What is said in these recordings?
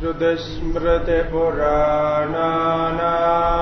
श्रुतस्मृतिपुराणानामालयम्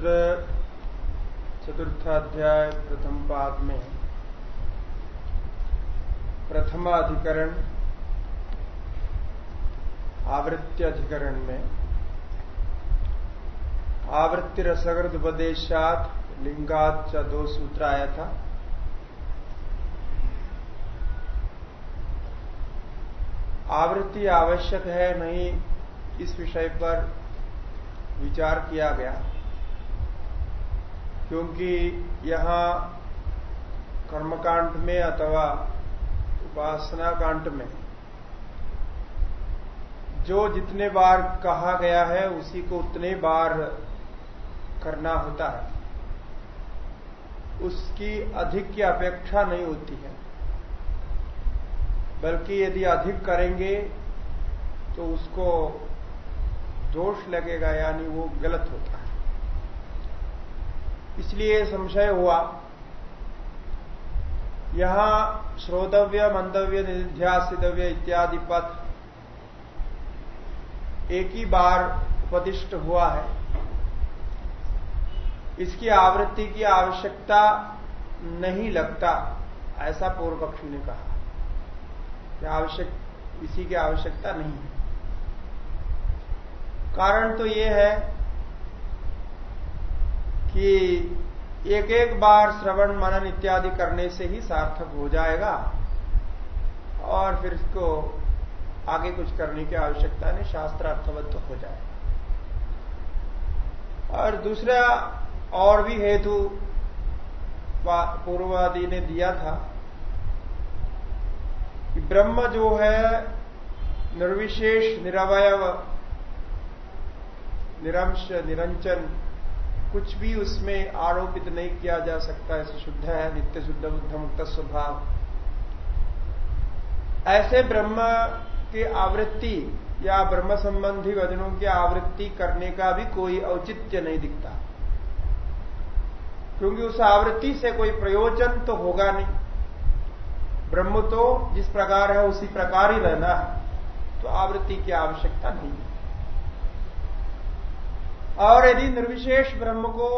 ब्रह्मसूत्र चतुर्थाध्याय प्रथम पाद में प्रथम अधिकरण आवृत्ति अधिकरण में आवृत्ति रसगृत उपदेशात लिंगात च दो सूत्र आया था। आवृत्ति आवश्यक है नहीं, इस विषय पर विचार किया गया। क्योंकि यहाँ कर्मकांड में अथवा उपासना कांड में जो जितने बार कहा गया है, उसी को उतने बार करना होता है। उसकी अधिक की अपेक्षा नहीं होती है। बल्कि यदि अधिक करेंगे तो उसको दोष लगेगा, यानी वो गलत होता है। इसलिए संशय हुआ। यहाँ श्रोतव्य, मंतव्य, निध्यासितव्य इत्यादि पद एक ही बार उपदिष्ट हुआ है। इसकी आवृत्ति की आवश्यकता नहीं लगता, ऐसा पूर्व पक्षी ने कहा। आवश्यक, इसी की आवश्यकता नहीं है। कारण तो यह है कि एक एक बार श्रवण, मनन इत्यादि करने से ही सार्थक हो जाएगा। और फिर इसको आगे कुछ करने की आवश्यकता नहीं शास्त्र अर्थवत्व तो हो जाए। और दूसरा और भी हेतु पूर्वादि ने दिया था कि ब्रह्म जो है, निर्विशेष निरवय निरंश निरंजन कुछ भी उसमें आरोपित नहीं किया जा सकता, ऐसे शुद्ध है, नित्य शुद्ध, बुद्ध मुक्त स्वभाव। ऐसे ब्रह्म की आवृत्ति या ब्रह्म संबंधी वजनों की आवृत्ति करने का भी कोई औचित्य नहीं दिखता। क्योंकि उस आवृत्ति से कोई प्रयोजन तो होगा नहीं। ब्रह्म तो जिस प्रकार है, उसी प्रकार ही रहना है। तो आवृत्ति की आवश्यकता नहीं है। और यदि निर्विशेष ब्रह्म को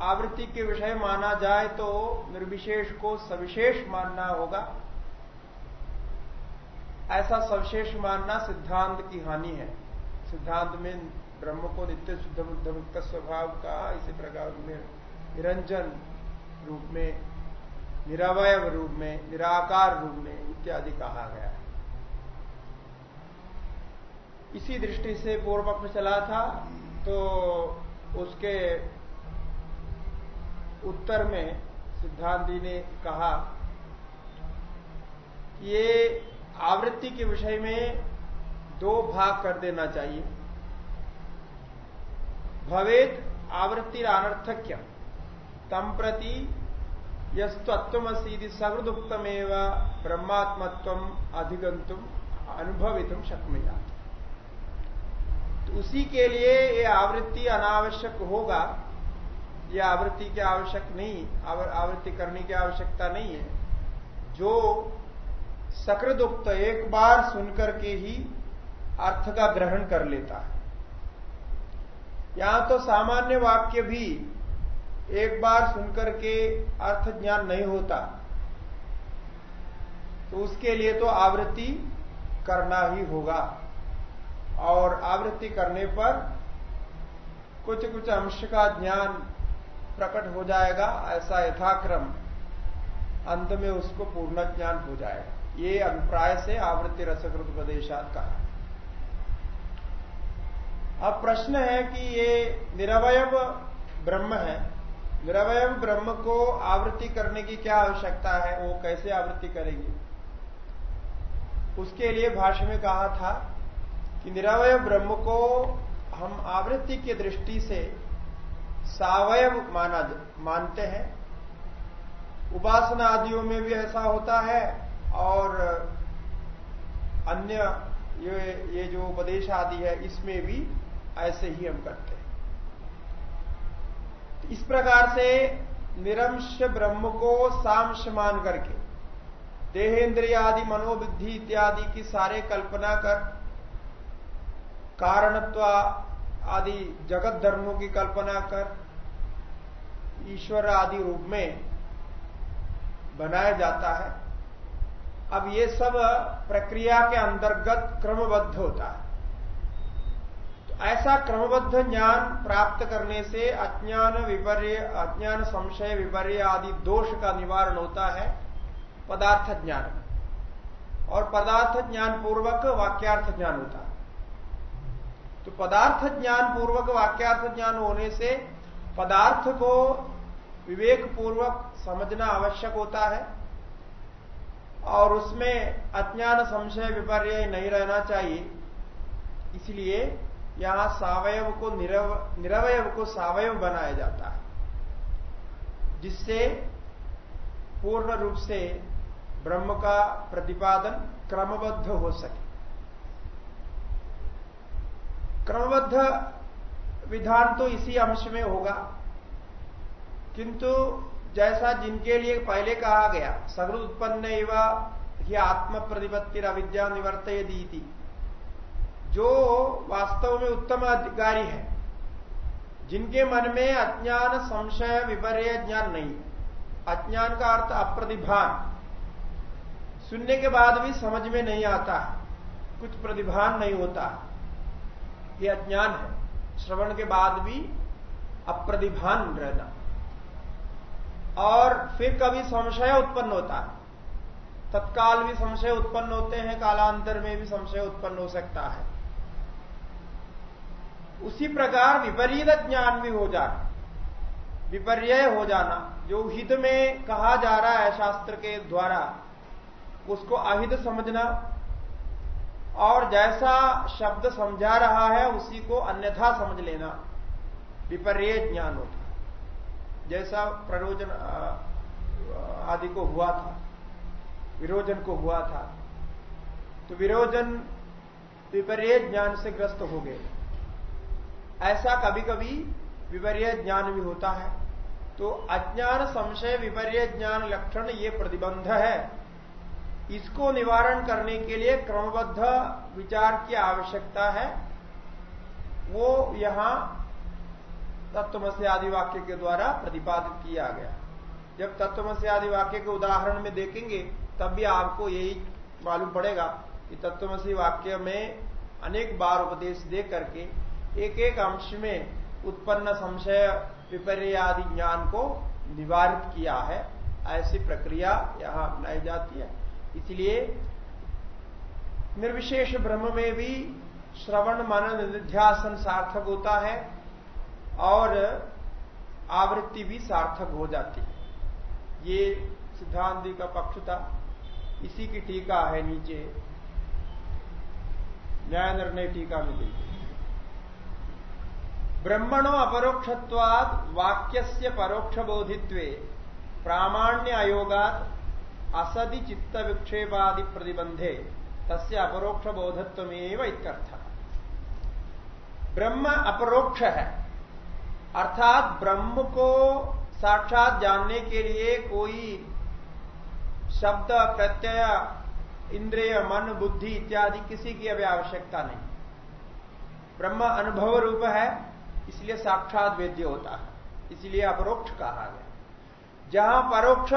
आवृत्ति के विषय माना जाए तो निर्विशेष को सविशेष मानना होगा। ऐसा सविशेष मानना सिद्धांत की हानि है। सिद्धांत में ब्रह्म को नित्य शुद्ध बुद्ध मुक्त स्वभाव का इसी प्रकार निरंजन रूप में निरावय रूप में, निराकार रूप में इत्यादि कहा गया है। इसी दृष्टि से पूर्व पक्ष चला था तो उसके उत्तर में सिद्धांति ने कहा ये आवृत्ति के विषय में दो भाग कर देना चाहिए। भवेद आवृत्ति अनर्थक्य, तम प्रति यस्तत्वसीदि सकृदुक्तमेव ब्रह्मात्मत्व अधिगंतुम अनुभवितुम शक्मया तो उसी के लिए ये आवृत्ति अनावश्यक होगा। ये आवृत्ति की आवश्यक नहीं आवृत्ति करने की आवश्यकता नहीं है। जो सकृदुक्त एक बार सुनकर के ही अर्थ का ग्रहण कर लेता है। यहाँ तो सामान्य वाक्य भी एक बार सुनकर के अर्थ ज्ञान नहीं होता। तो उसके लिए तो आवृत्ति करना ही होगा। और आवृत्ति करने पर कुछ कुछ अंश का ज्ञान प्रकट हो जाएगा, ऐसा यथाक्रम अंत में उसको पूर्ण ज्ञान हो जाएगा। ये अभिप्राय से आवृत्ति रसकृत उपदेशात कहा। अब प्रश्न है कि ये निरवय ब्रह्म है। निरवय ब्रह्म को आवृत्ति करने की क्या आवश्यकता है? वो कैसे आवृत्ति करेगी? उसके लिए भाष्य में कहा था कि निरवय ब्रह्म को हम आवृत्ति की दृष्टि से सावयव माना मानते हैं। उपासना आदियों में भी ऐसा होता है और अन्य ये ये जो उपदेश आदि है, इसमें भी ऐसे ही हम करते हैं। इस प्रकार से निरंश ब्रह्म को सामश मान करके देहेंद्रिय आदि मनोबुद्धि इत्यादि की सारे कल्पना कर कारणत्व आदि जगत धर्मों की कल्पना कर ईश्वर आदि रूप में बनाया जाता है। अब ये सब प्रक्रिया के अंतर्गत क्रमबद्ध होता है। तो ऐसा क्रमबद्ध ज्ञान प्राप्त करने से अज्ञान विपर्य, अज्ञान संशय विपर्य आदि दोष का निवारण होता है पदार्थ ज्ञान और पदार्थ ज्ञान पूर्वक वाक्यार्थ ज्ञान होता है। तो पदार्थ ज्ञान पूर्वक वाक्यार्थ ज्ञान होने से पदार्थ को विवेक पूर्वक समझना आवश्यक होता है और उसमें अज्ञान संशय विपर्य नहीं रहना चाहिए। इसलिए यहाँ सावयव को निरव, निरवयव को सावयव बनाया जाता है, जिससे पूर्ण रूप से ब्रह्म का प्रतिपादन क्रमबद्ध हो सके। क्रमबद्ध विधान तो इसी अंश में होगा। किंतु जैसा जिनके लिए पहले कहा गया, सगुण उत्पन्न ही आत्म प्रतिपत्ति अविद्या निवर्त दी थी जो वास्तव में उत्तम अधिकारी है, जिनके मन में अज्ञान, संशय, विपर्य ज्ञान नहीं, अज्ञान का अर्थ अप्रतिभान। सुनने के बाद भी समझ में नहीं आता, कुछ प्रतिभान नहीं होता। ये अज्ञान है। श्रवण के बाद भी अप्रतिभान रहना। और फिर कभी संशय उत्पन्न होता है। तत्काल भी संशय उत्पन्न होते हैं, कालांतर में भी संशय उत्पन्न हो सकता है। उसी प्रकार विपरीत ज्ञान भी हो जाना विपर्य हो जाना, जो हित में कहा जा रहा है शास्त्र के द्वारा, उसको अहित समझना और जैसा शब्द समझा रहा है, उसी को अन्यथा समझ लेना। विपर्य ज्ञान होता जैसा प्ररोजन आदि को हुआ था, विरोजन को हुआ था तो विरोजन विपर्य ज्ञान से ग्रस्त हो गए। ऐसा कभी कभी विपर्य ज्ञान भी होता है। तो अज्ञान संशय विपर्य ज्ञान लक्षण ये प्रतिबंध है। इसको निवारण करने के लिए क्रमबद्ध विचार की आवश्यकता है। वो यहाँ तत्वमस्य आदि वाक्य के द्वारा प्रतिपादित किया गया। जब तत्वमस्य आदि वाक्य के उदाहरण में देखेंगे, तब भी आपको यही मालूम पड़ेगा कि तत्वमसी वाक्य में अनेक बार उपदेश दे करके एक एक अंश में उत्पन्न संशय विपर्य आदि ज्ञान को निवारित किया है। ऐसी प्रक्रिया यहाँ अपनाई जाती है। इसलिए निर्विशेष ब्रह्म में भी श्रवण मनन निध्यासन सार्थक होता है और आवृत्ति भी सार्थक हो जाती है। ये सिद्धांति का पक्ष था इसी की टीका है नीचे। न्याय निर्णय टीका में देखिए ब्रह्मणो अपरोक्षत्वाद वाक्यस्य परोक्ष बोधित्व प्रामाण्य अयोगात असदि चित्त विक्षेपादि प्रतिबंधे तस्य अपरोक्ष बोधत्व इत्यर्थ। ब्रह्म अपरोक्ष है अर्थात ब्रह्म को साक्षात जानने के लिए कोई शब्द, प्रत्यय, इंद्रिय, मन, बुद्धि इत्यादि किसी की अभी आवश्यकता नहीं। ब्रह्म अनुभव रूप है, इसलिए साक्षात वेद्य होता है, इसलिए अपरोक्ष कहा गया। जहाँ परोक्ष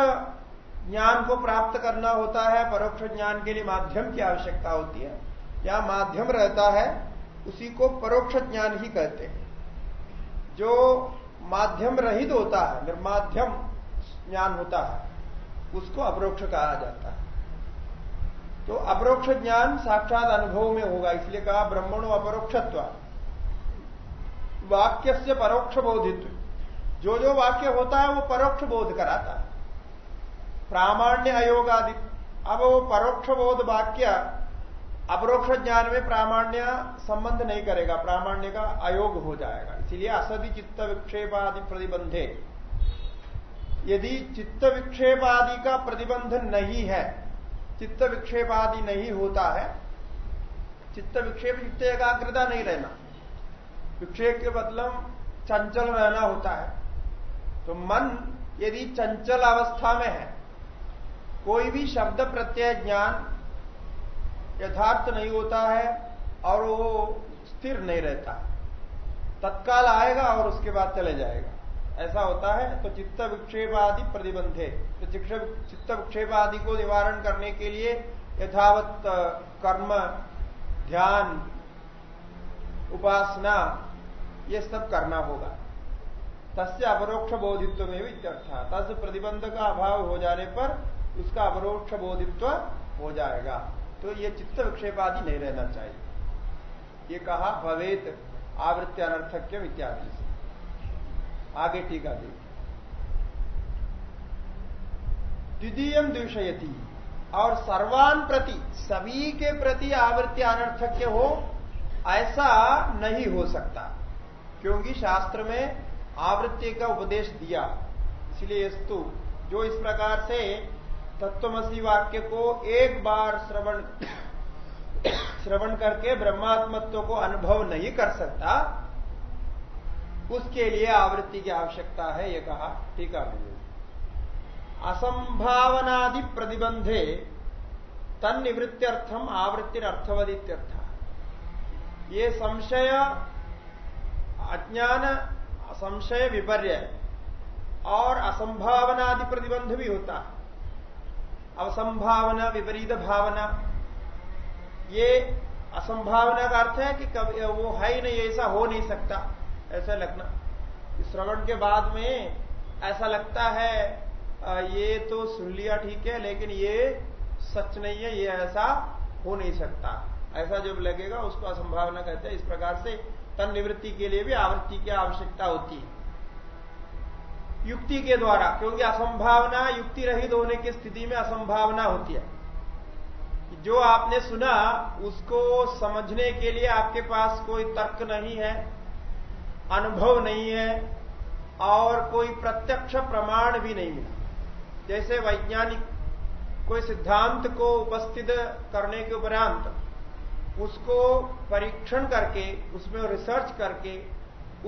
ज्ञान को प्राप्त करना होता है, परोक्ष ज्ञान के लिए माध्यम की आवश्यकता होती है। या माध्यम रहता है, उसी को परोक्ष ज्ञान ही कहते हैं। जो माध्यम रहित होता है, निर्माध्यम ज्ञान होता है, उसको अपरोक्ष कहा जाता है। तो अपरोक्ष ज्ञान साक्षात अनुभव में होगा, इसलिए कहा ब्रह्मणो अपरोक्षत्व। वाक्य से परोक्ष बोधित्व। जो जो वाक्य होता है, वो परोक्ष बोध कराता है। प्रामाण्य अयोग आदि अब वो परोक्ष बोध वाक्य अपरोक्ष ज्ञान में प्रामाण्य संबंध नहीं करेगा, प्रामाण्य का अयोग हो जाएगा। इसीलिए असदि चित्त विक्षेप आदि प्रतिबंधे। यदि चित्त विक्षेप आदि का प्रतिबंध नहीं है चित्त विक्षेप आदि नहीं होता है चित्त विक्षेप चित्त एकाग्रता नहीं रहना। विक्षेप के मतलब चंचल रहना होता है। तो मन यदि चंचल अवस्था में है कोई भी शब्द प्रत्यय ज्ञान यथार्थ नहीं होता है और वो स्थिर नहीं रहता। तत्काल आएगा और उसके बाद चले जाएगा। ऐसा होता है तो चित्त विक्षेप आदि प्रतिबंध। है तो चित्त विक्षेप आदि को निवारण करने के लिए यथावत कर्म, ध्यान, उपासना, ये सब करना होगा। तस्य अपरोक्ष बोधित्व में भी था तस् प्रतिबंध का अभाव हो जाने पर उसका अपरोक्ष बोधित्व हो जाएगा। तो ये चित्त विक्षेप आदि नहीं रहना चाहिए। ये कहा, भवेत, आवृत्ति अनर्थक्यम इत्यादि से। आगे टीका दी द्वितीय द्विषयती और सर्वान प्रति, सभी के प्रति आवृत्ति अनर्थक्य हो, ऐसा नहीं हो सकता। क्योंकि शास्त्र में आवृत्ति का उपदेश दिया। इसलिए जो इस प्रकार से तत्वमसी वाक्य को एक बार श्रवण श्रवण करके ब्रह्मात्मत्व को अनुभव नहीं कर सकता, उसके लिए आवृत्ति की आवश्यकता है, ये कहा टीका में असंभावनादि प्रतिबंधे तन निवृत्त्यर्थम आवृत्ति अर्थवदित्यर्थ ये संशय, अज्ञान संशय विपर्य और असंभावनादि प्रतिबंध भी होता है। असंभावना विपरीत भावना। ये असंभावना का अर्थ है कि कभी वो है ही नहीं, ऐसा हो नहीं सकता, ऐसा लगना। श्रवण के बाद में ऐसा लगता है ये तो सुन लिया ठीक है, लेकिन ये सच नहीं है, ये ऐसा हो नहीं सकता। ऐसा जब लगेगा, उसको असंभावना कहते हैं। इस प्रकार से तन निवृत्ति के लिए भी आवृत्ति की आवश्यकता होती है। युक्ति के द्वारा, क्योंकि असंभावना युक्ति रहित होने की स्थिति में असंभावना होती है। जो आपने सुना, उसको समझने के लिए आपके पास कोई तर्क नहीं है, अनुभव नहीं है, और कोई प्रत्यक्ष प्रमाण भी नहीं मिला। जैसे वैज्ञानिक कोई सिद्धांत को उपस्थित करने के उपरांत, उसको परीक्षण करके, उसमें रिसर्च करके,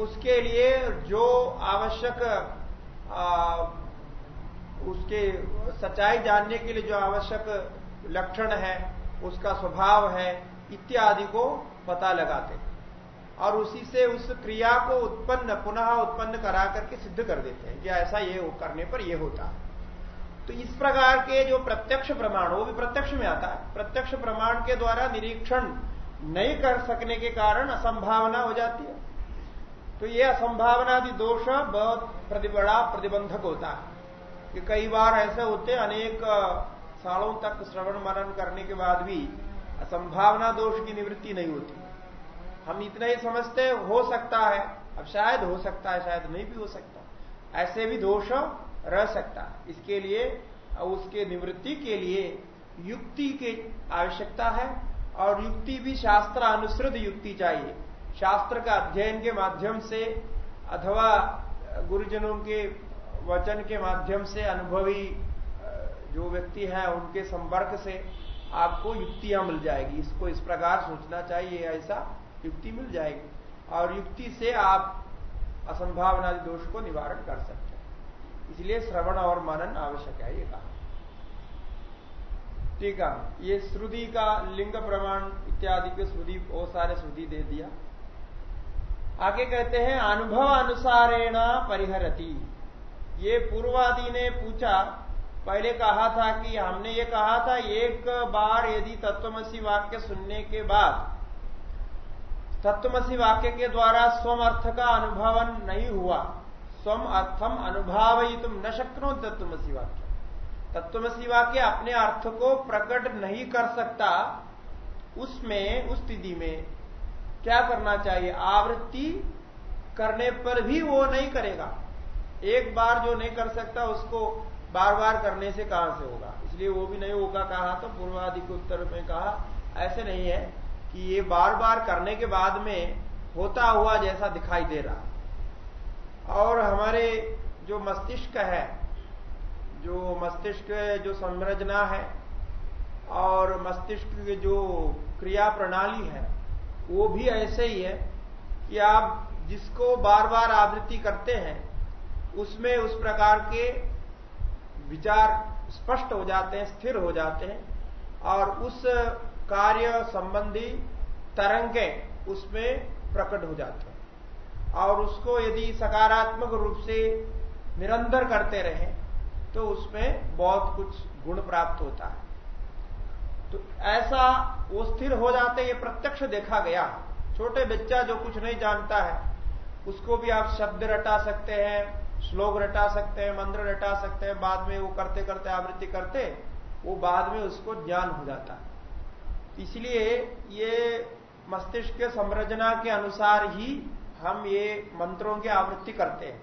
उसके लिए जो आवश्यक उसके सच्चाई जानने के लिए जो आवश्यक लक्षण है, उसका स्वभाव है, इत्यादि को पता लगाते और उसी से उस क्रिया को उत्पन्न, पुनः उत्पन्न करा करके सिद्ध कर देते हैं कि ऐसा ये करने पर ये होता है। तो इस प्रकार के जो प्रत्यक्ष प्रमाण, वो भी प्रत्यक्ष में आता है। प्रत्यक्ष प्रमाण के द्वारा निरीक्षण नहीं कर सकने के कारण असंभावना हो जाती है। तो ये असंभावनादि दोष बहुत प्रति बड़ा प्रतिबंधक होता है कि कई बार ऐसे होते अनेक सालों तक श्रवण मनन करने के बाद भी असंभावना दोष की निवृत्ति नहीं होती। हम इतना ही समझते हो सकता है, अब शायद हो सकता है, शायद नहीं भी हो सकता। ऐसे भी दोष रह सकता है। इसके लिए उसके निवृत्ति के लिए युक्ति की आवश्यकता है और युक्ति भी शास्त्र अनुसृत युक्ति चाहिए। शास्त्र का अध्ययन के माध्यम से अथवा गुरुजनों के वचन के माध्यम से अनुभवी जो व्यक्ति है, उनके संपर्क से आपको युक्तियाँ मिल जाएगी। इसको इस प्रकार सोचना चाहिए, ऐसा युक्ति मिल जाएगी। और युक्ति से आप असंभावना दोष को निवारण कर सकते हैं। इसलिए श्रवण और मनन आवश्यक है, ये कहा। ठीक है, ये श्रुति का लिंग प्रमाण इत्यादि के श्रुति, बहुत सारे श्रुति दे दिया। आगे कहते हैं अनुभव अनुसारेण परिहरती। ये पूर्वादि ने पूछा, पहले कहा था कि हमने ये कहा था, एक बार यदि तत्वमसी वाक्य सुनने के बाद, तत्वमसी वाक्य के द्वारा स्वम अर्थ का अनुभवन नहीं हुआ, स्वम अर्थम अनुभाव तुम न शक्नो तत्वमसी वाक्य तत्वमसी वाक्य अपने अर्थ को प्रकट नहीं कर सकता, उसमें, उस स्थिति में क्या करना चाहिए? आवृत्ति करने पर भी वो नहीं करेगा। एक बार जो नहीं कर सकता, उसको बार बार करने से कहाँ से होगा? इसलिए वो भी नहीं होगा कहा तो पूर्वादि के उत्तर में कहा, ऐसे नहीं है कि ये बार बार करने के बाद में होता हुआ जैसा दिखाई दे रहा। और हमारे जो मस्तिष्क है, जो मस्तिष्क जो संरचना है, और मस्तिष्क की जो क्रिया प्रणाली है वो भी ऐसे ही है कि आप जिसको बार बार आवृत्ति करते हैं, उसमें उस प्रकार के विचार स्पष्ट हो जाते हैं, स्थिर हो जाते हैं, और उस कार्य संबंधी तरंगे उसमें प्रकट हो जाते हैं। और उसको यदि सकारात्मक रूप से निरंतर करते रहे तो उसमें बहुत कुछ गुण प्राप्त होता है। तो ऐसा वो स्थिर हो जाते ये प्रत्यक्ष देखा गया। छोटे बच्चा जो कुछ नहीं जानता है, उसको भी आप शब्द रटा सकते हैं, श्लोक रटा सकते हैं, मंत्र रटा सकते हैं, बाद में वो करते करते, आवृत्ति करते, वो बाद में उसको ज्ञान हो जाता है। इसलिए ये मस्तिष्क के संरचना के अनुसार ही हम ये मंत्रों की आवृत्ति करते हैं।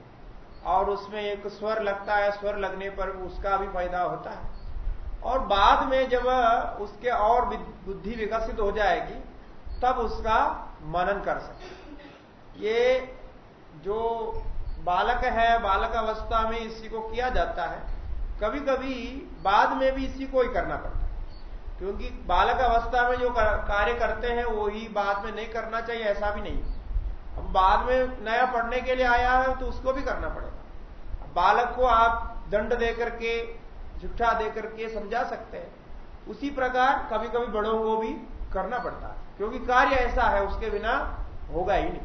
और उसमें एक स्वर लगता है, स्वर लगने पर उसका भी फ़ायदा होता है। और बाद में जब उसके और बुद्धि विकसित हो जाएगी, तब उसका मनन कर सकते ये जो बालक है, बालक अवस्था में इसी को किया जाता है। कभी कभी बाद में भी इसी को ही करना पड़ता है। क्योंकि बालक अवस्था में जो कार्य करते हैं वो ही बाद में नहीं करना चाहिए, ऐसा भी नहीं अब बाद में नया पढ़ने के लिए आया है तो उसको भी करना पड़ेगा। बालक को आप दंड देकर के झुठा देकर के समझा सकते हैं। उसी प्रकार कभी कभी बड़ों को भी करना पड़ता है, क्योंकि कार्य ऐसा है, उसके बिना होगा ही नहीं।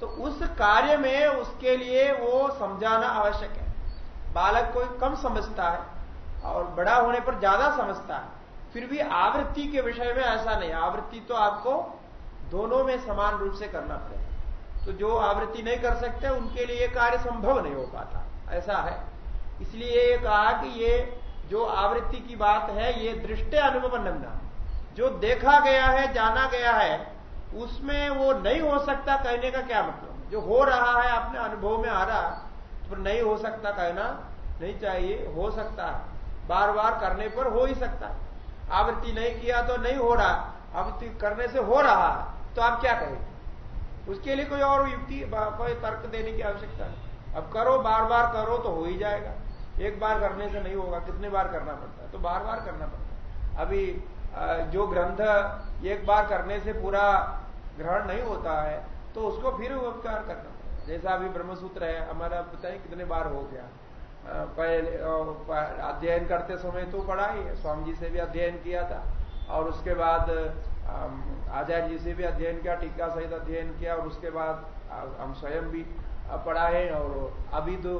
तो उस कार्य में उसके लिए वो समझाना आवश्यक है। बालक को कम समझता है और बड़ा होने पर ज़्यादा समझता है। फिर भी आवृत्ति के विषय में ऐसा नहीं, आवृत्ति तो आपको दोनों में समान रूप से करना पड़ेगा। तो जो आवृत्ति नहीं कर सकते, उनके लिए कार्य संभव नहीं हो पाता। ऐसा है। इसलिए ये कहा कि ये जो आवृत्ति की बात है, ये दृष्टि अनुभव नंदा जो देखा गया है, जाना गया है, उसमें वो नहीं हो सकता कहने का क्या मतलब? जो हो रहा है, अपने अनुभव में आ रहा तो नहीं हो सकता कहना, नहीं चाहिए, हो सकता है। बार बार करने पर हो ही सकता है। आवृत्ति नहीं किया तो नहीं हो रहा, आवृत्ति करने से हो रहा तो आप क्या कहेंगे उसके लिए कोई और युक्ति, कोई तर्क देने की आवश्यकता है अब करो बार बार करो तो हो ही जाएगा। एक बार करने से नहीं होगा, कितने बार करना पड़ता है? तो बार बार करना पड़ता है। अभी जो ग्रंथ एक बार करने से पूरा ग्रहण नहीं होता है तो उसको फिर उपकार करना पड़ता है। जैसा अभी ब्रह्मसूत्र है, हमारा बताए कितने बार हो गया। पहले अध्ययन करते समय तो पढ़ा ही स्वामी जी से भी अध्ययन किया था, और उसके बाद आचार्य जी से भी अध्ययन किया, टीका सहित अध्ययन किया, और उसके बाद हम स्वयं भी पढ़ा है, और अभी तो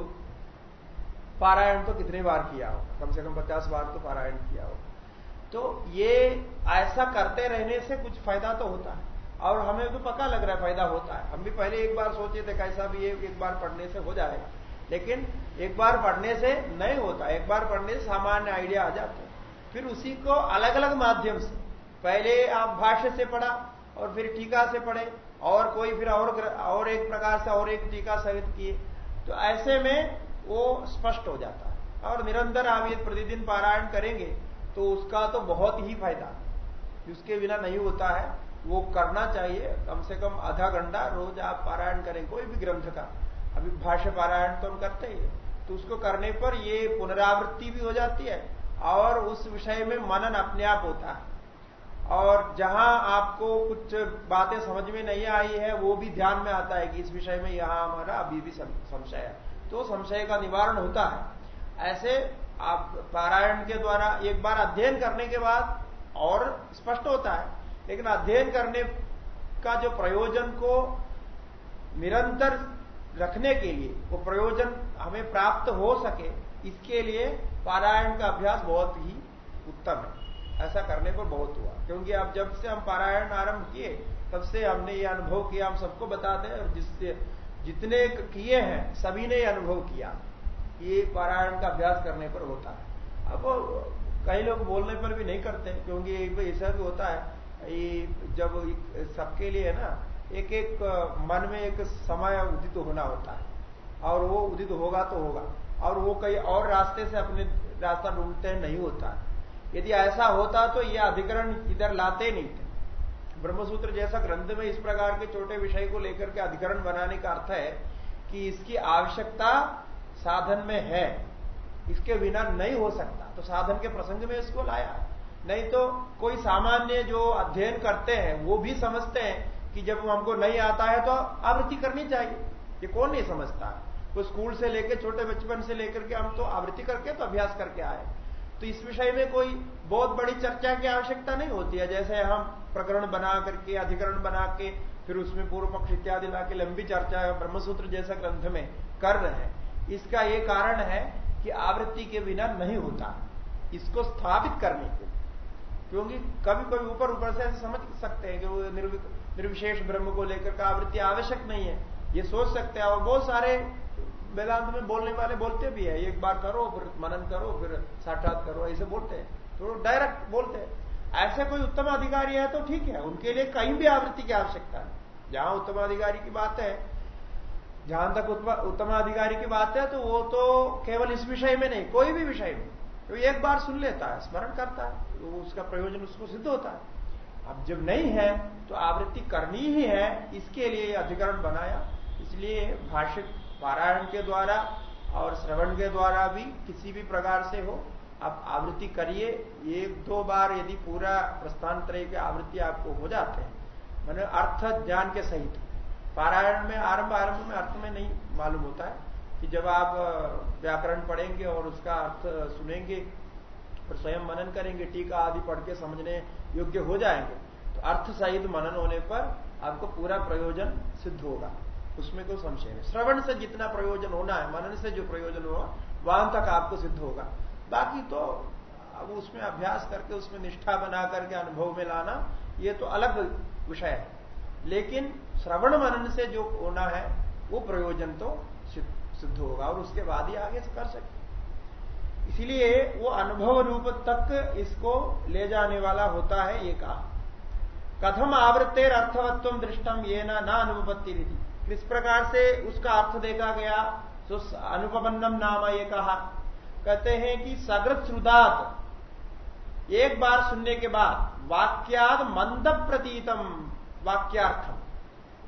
पारायण तो कितने बार किया हो? कम से कम पचास बार तो पारायण किया हो। तो ये ऐसा करते रहने से कुछ फ़ायदा तो होता है। और हमें तो पक्का लग रहा है फ़ायदा होता है। हम भी पहले एक बार सोचे थे, कैसा भी ये एक बार पढ़ने से हो जाएगा लेकिन एक बार पढ़ने से नहीं होता। एक बार पढ़ने से सामान्य आइडिया आ जाता है। फिर उसी को अलग अलग माध्यम से। पहले आप भाष्य से पढ़ा और फिर टीका से पढ़े और कोई फिर और और एक प्रकार से और एक टीका सहित किए। तो ऐसे में वो स्पष्ट हो जाता है। और निरंतर आप ये प्रतिदिन पारायण करेंगे तो उसका तो बहुत ही फ़ायदा उसके बिना नहीं होता है, वो करना चाहिए। कम से कम आधा घंटा रोज आप पारायण करें, कोई भी ग्रंथ का। अभी भाष्य पारायण तो हम करते ही तो उसको करने पर ये पुनरावृत्ति भी हो जाती है, और उस विषय में मनन अपने आप होता है। और जहाँ आपको कुछ बातें समझ में नहीं आई है, वो भी ध्यान में आता है कि इस विषय में यहाँ हमारा अभी भी संशय है। तो संशय का निवारण होता है। ऐसे आप पारायण के द्वारा एक बार अध्ययन करने के बाद और स्पष्ट होता है। लेकिन अध्ययन करने का जो प्रयोजन को निरंतर रखने के लिए, वो प्रयोजन हमें प्राप्त हो सके, इसके लिए पारायण का अभ्यास बहुत ही उत्तम है। ऐसा करने पर बहुत हुआ। क्योंकि अब जब से हम पारायण आरंभ किए, तब से हमने ये अनुभव किया, हम सबको बताते हैं और जिससे जितने किए हैं, सभी ने अनुभव किया। ये पारायण का अभ्यास करने पर होता है। अब कई लोग बोलने पर भी नहीं करते, क्योंकि ऐसा भी होता है, ये जब सबके लिए है ना एक एक मन में एक समय उदित होना होता है। और वो उदित होगा तो होगा। और वो कई और रास्ते से अपने रास्ता ढूंढते नहीं होता। यदि ऐसा होता तो ये अधिकरण इधर लाते नहीं थे। ब्रह्मसूत्र जैसा ग्रंथ में इस प्रकार के छोटे विषय को लेकर के अधिकरण बनाने का अर्थ है कि इसकी आवश्यकता साधन में है। इसके बिना नहीं हो सकता। तो साधन के प्रसंग में इसको लाया। नहीं तो कोई सामान्य जो अध्ययन करते हैं, वो भी समझते हैं कि जब हमको नहीं आता है तो आवृत्ति करनी चाहिए। ये कौन नहीं समझता? वो स्कूल से लेकर छोटे बचपन से लेकर के हम तो आवृत्ति करके तो अभ्यास करके आए। तो इस विषय में कोई बहुत बड़ी चर्चा की आवश्यकता नहीं होती है। जैसे हम प्रकरण बना करके, अधिकरण बना के, फिर उसमें पूर्व पक्ष इत्यादि ला के लंबी चर्चा ब्रह्मसूत्र जैसा ग्रंथ में कर रहे हैं। इसका ये कारण है कि आवृत्ति के बिना नहीं होता। इसको स्थापित करने को। क्योंकि कभी कभी ऊपर ऊपर से समझ सकते हैं कि वो निर्विशेष ब्रह्म को लेकर का आवृत्ति आवश्यक नहीं है। ये सोच सकते हैं और बहुत सारे वेदांत में बोलने वाले बोलते भी है, एक बार करो, फिर मनन करो, फिर साक्षात करो, ऐसे बोलते हैं। तो डायरेक्ट बोलते हैं। ऐसे कोई उत्तम अधिकारी है तो ठीक है, उनके लिए कहीं भी आवृत्ति की आवश्यकता है जहाँ उत्तम अधिकारी की बात है, जहाँ तक उत्तम अधिकारी की बात है तो वो तो केवल इस विषय में नहीं, कोई भी विषय में। तो एक बार सुन लेता है, स्मरण करता है तो उसका प्रयोजन उसको सिद्ध होता है। अब जब नहीं है तो आवृत्ति करनी ही है, इसके लिए अधिकरण बनाया। इसलिए भाष्य पारायण के द्वारा और श्रवण के द्वारा भी किसी भी प्रकार से हो आप आवृत्ति करिए। एक दो बार यदि पूरा प्रस्थान तरह की आवृत्ति आपको हो जाते हैं, मैंने अर्थ ज्ञान के सहित। पारायण में आरंभ आरंभ में अर्थ में नहीं मालूम होता है कि जब आप व्याकरण पढ़ेंगे और उसका अर्थ सुनेंगे और स्वयं मनन करेंगे, टीका आदि पढ़ के समझने योग्य हो जाएँगे तो अर्थ सहित मनन होने पर आपको पूरा प्रयोजन सिद्ध होगा। उसमें कोई संशय नहीं। श्रवण से जितना प्रयोजन होना है, मनन से जो प्रयोजन होगा, वहाँ तक आपको सिद्ध होगा। बाकी तो अब उसमें अभ्यास करके उसमें निष्ठा बना करके अनुभव में लाना, ये तो अलग विषय है। लेकिन श्रवण मनन से जो होना है, वो प्रयोजन तो सिद्ध होगा और उसके बाद ही आगे कर सकते इसलिए वो अनुभव रूप तक इसको ले जाने वाला होता है, ये कहा। कथम आवृत्तेर अर्थवत्व दृष्टम ये ना अनुपत्ति रीति किस प्रकार से उसका अर्थ देखा गया तो अनुपन्नम नाम ये कहा। कहते हैं कि सगृत श्रुदात। एक बार सुनने के बाद वाक्याद मंद प्रतीतम वाक्यार्थम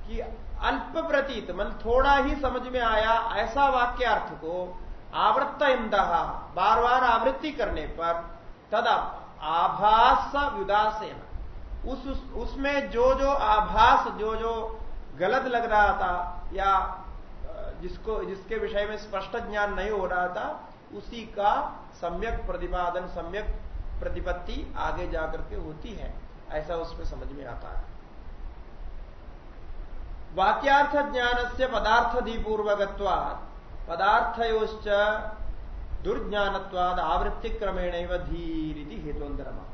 कि अल्प प्रतीत मन थोड़ा ही समझ में आया ऐसा वाक्यार्थ को आवृत्त इंदहा बार बार आवृत्ति करने पर तद आभास व्युदासेन उस, उस उसमें जो जो आभास जो जो गलत लग रहा था या जिसको जिसके विषय में स्पष्ट ज्ञान नहीं हो रहा था उसी का सम्यक प्रतिपादन, सम्यक प्रतिपत्ति आगे जाकर के होती है। ऐसा उसमें समझ में आता है। वाक्यार्थ ज्ञान से पदार्थ दीपूर्वकवाद पदार्थयोश्च दुर्ज्ञानवाद आवृत्ति क्रमेण धीरिति हेतुअंतरमा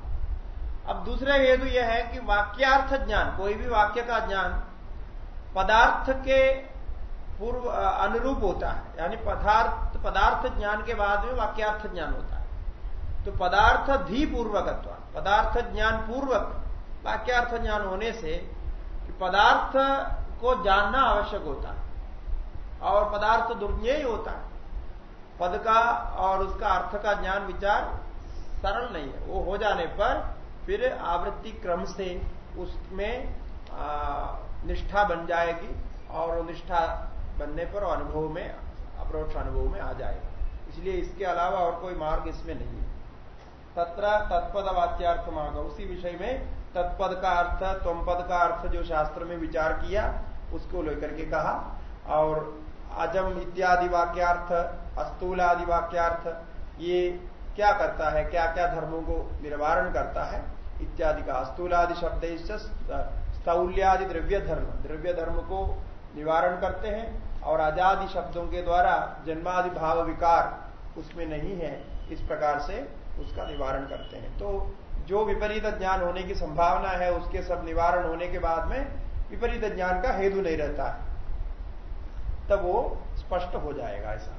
अब दूसरा हेतु यह है कि वाक्यार्थ ज्ञान, कोई भी वाक्य का ज्ञान पदार्थ के पूर्व अनुरूप होता है। यानी पदार्थ पदार्थ ज्ञान के बाद में वाक्यार्थ ज्ञान होता है। तो पदार्थ धी पूर्वकत्व, पदार्थ ज्ञान पूर्वक, वाक्यार्थ ज्ञान होने से पदार्थ को जानना आवश्यक होता है और पदार्थ दुर्ज्ञेय होता है। पद का और उसका अर्थ का ज्ञान विचार सरल नहीं है। वो हो जाने पर फिर आवृत्ति क्रम से उसमें निष्ठा बन जाएगी और निष्ठा बनने पर अनुभव में, अप्रोक्ष अनुभव में आ जाएगा इसलिए इसके अलावा और कोई मार्ग इसमें नहीं है। तत्र तत्पद वाच्यार्थ मार्ग उसी विषय में तत्पद का अर्थ त्वम पद का अर्थ जो शास्त्र में विचार किया, उसको लेकर के कहा। और अजम इत्यादि वाक्यार्थ अस्तूल आदि वाक्यार्थ, ये क्या करता है क्या क्या धर्मों को निवारण करता है, इत्यादि का अस्तूलादि शब्द स्थौल्यादि द्रव्य धर्म द्रव्य धर्म को निवारण करते हैं। और आज़ादी शब्दों के द्वारा जन्मादि भाव विकार उसमें नहीं है, इस प्रकार से उसका निवारण करते हैं। तो जो विपरीत ज्ञान होने की संभावना है, उसके सब निवारण होने के बाद में विपरीत ज्ञान का हेतु नहीं रहता है। तब वो स्पष्ट हो जाएगा ऐसा।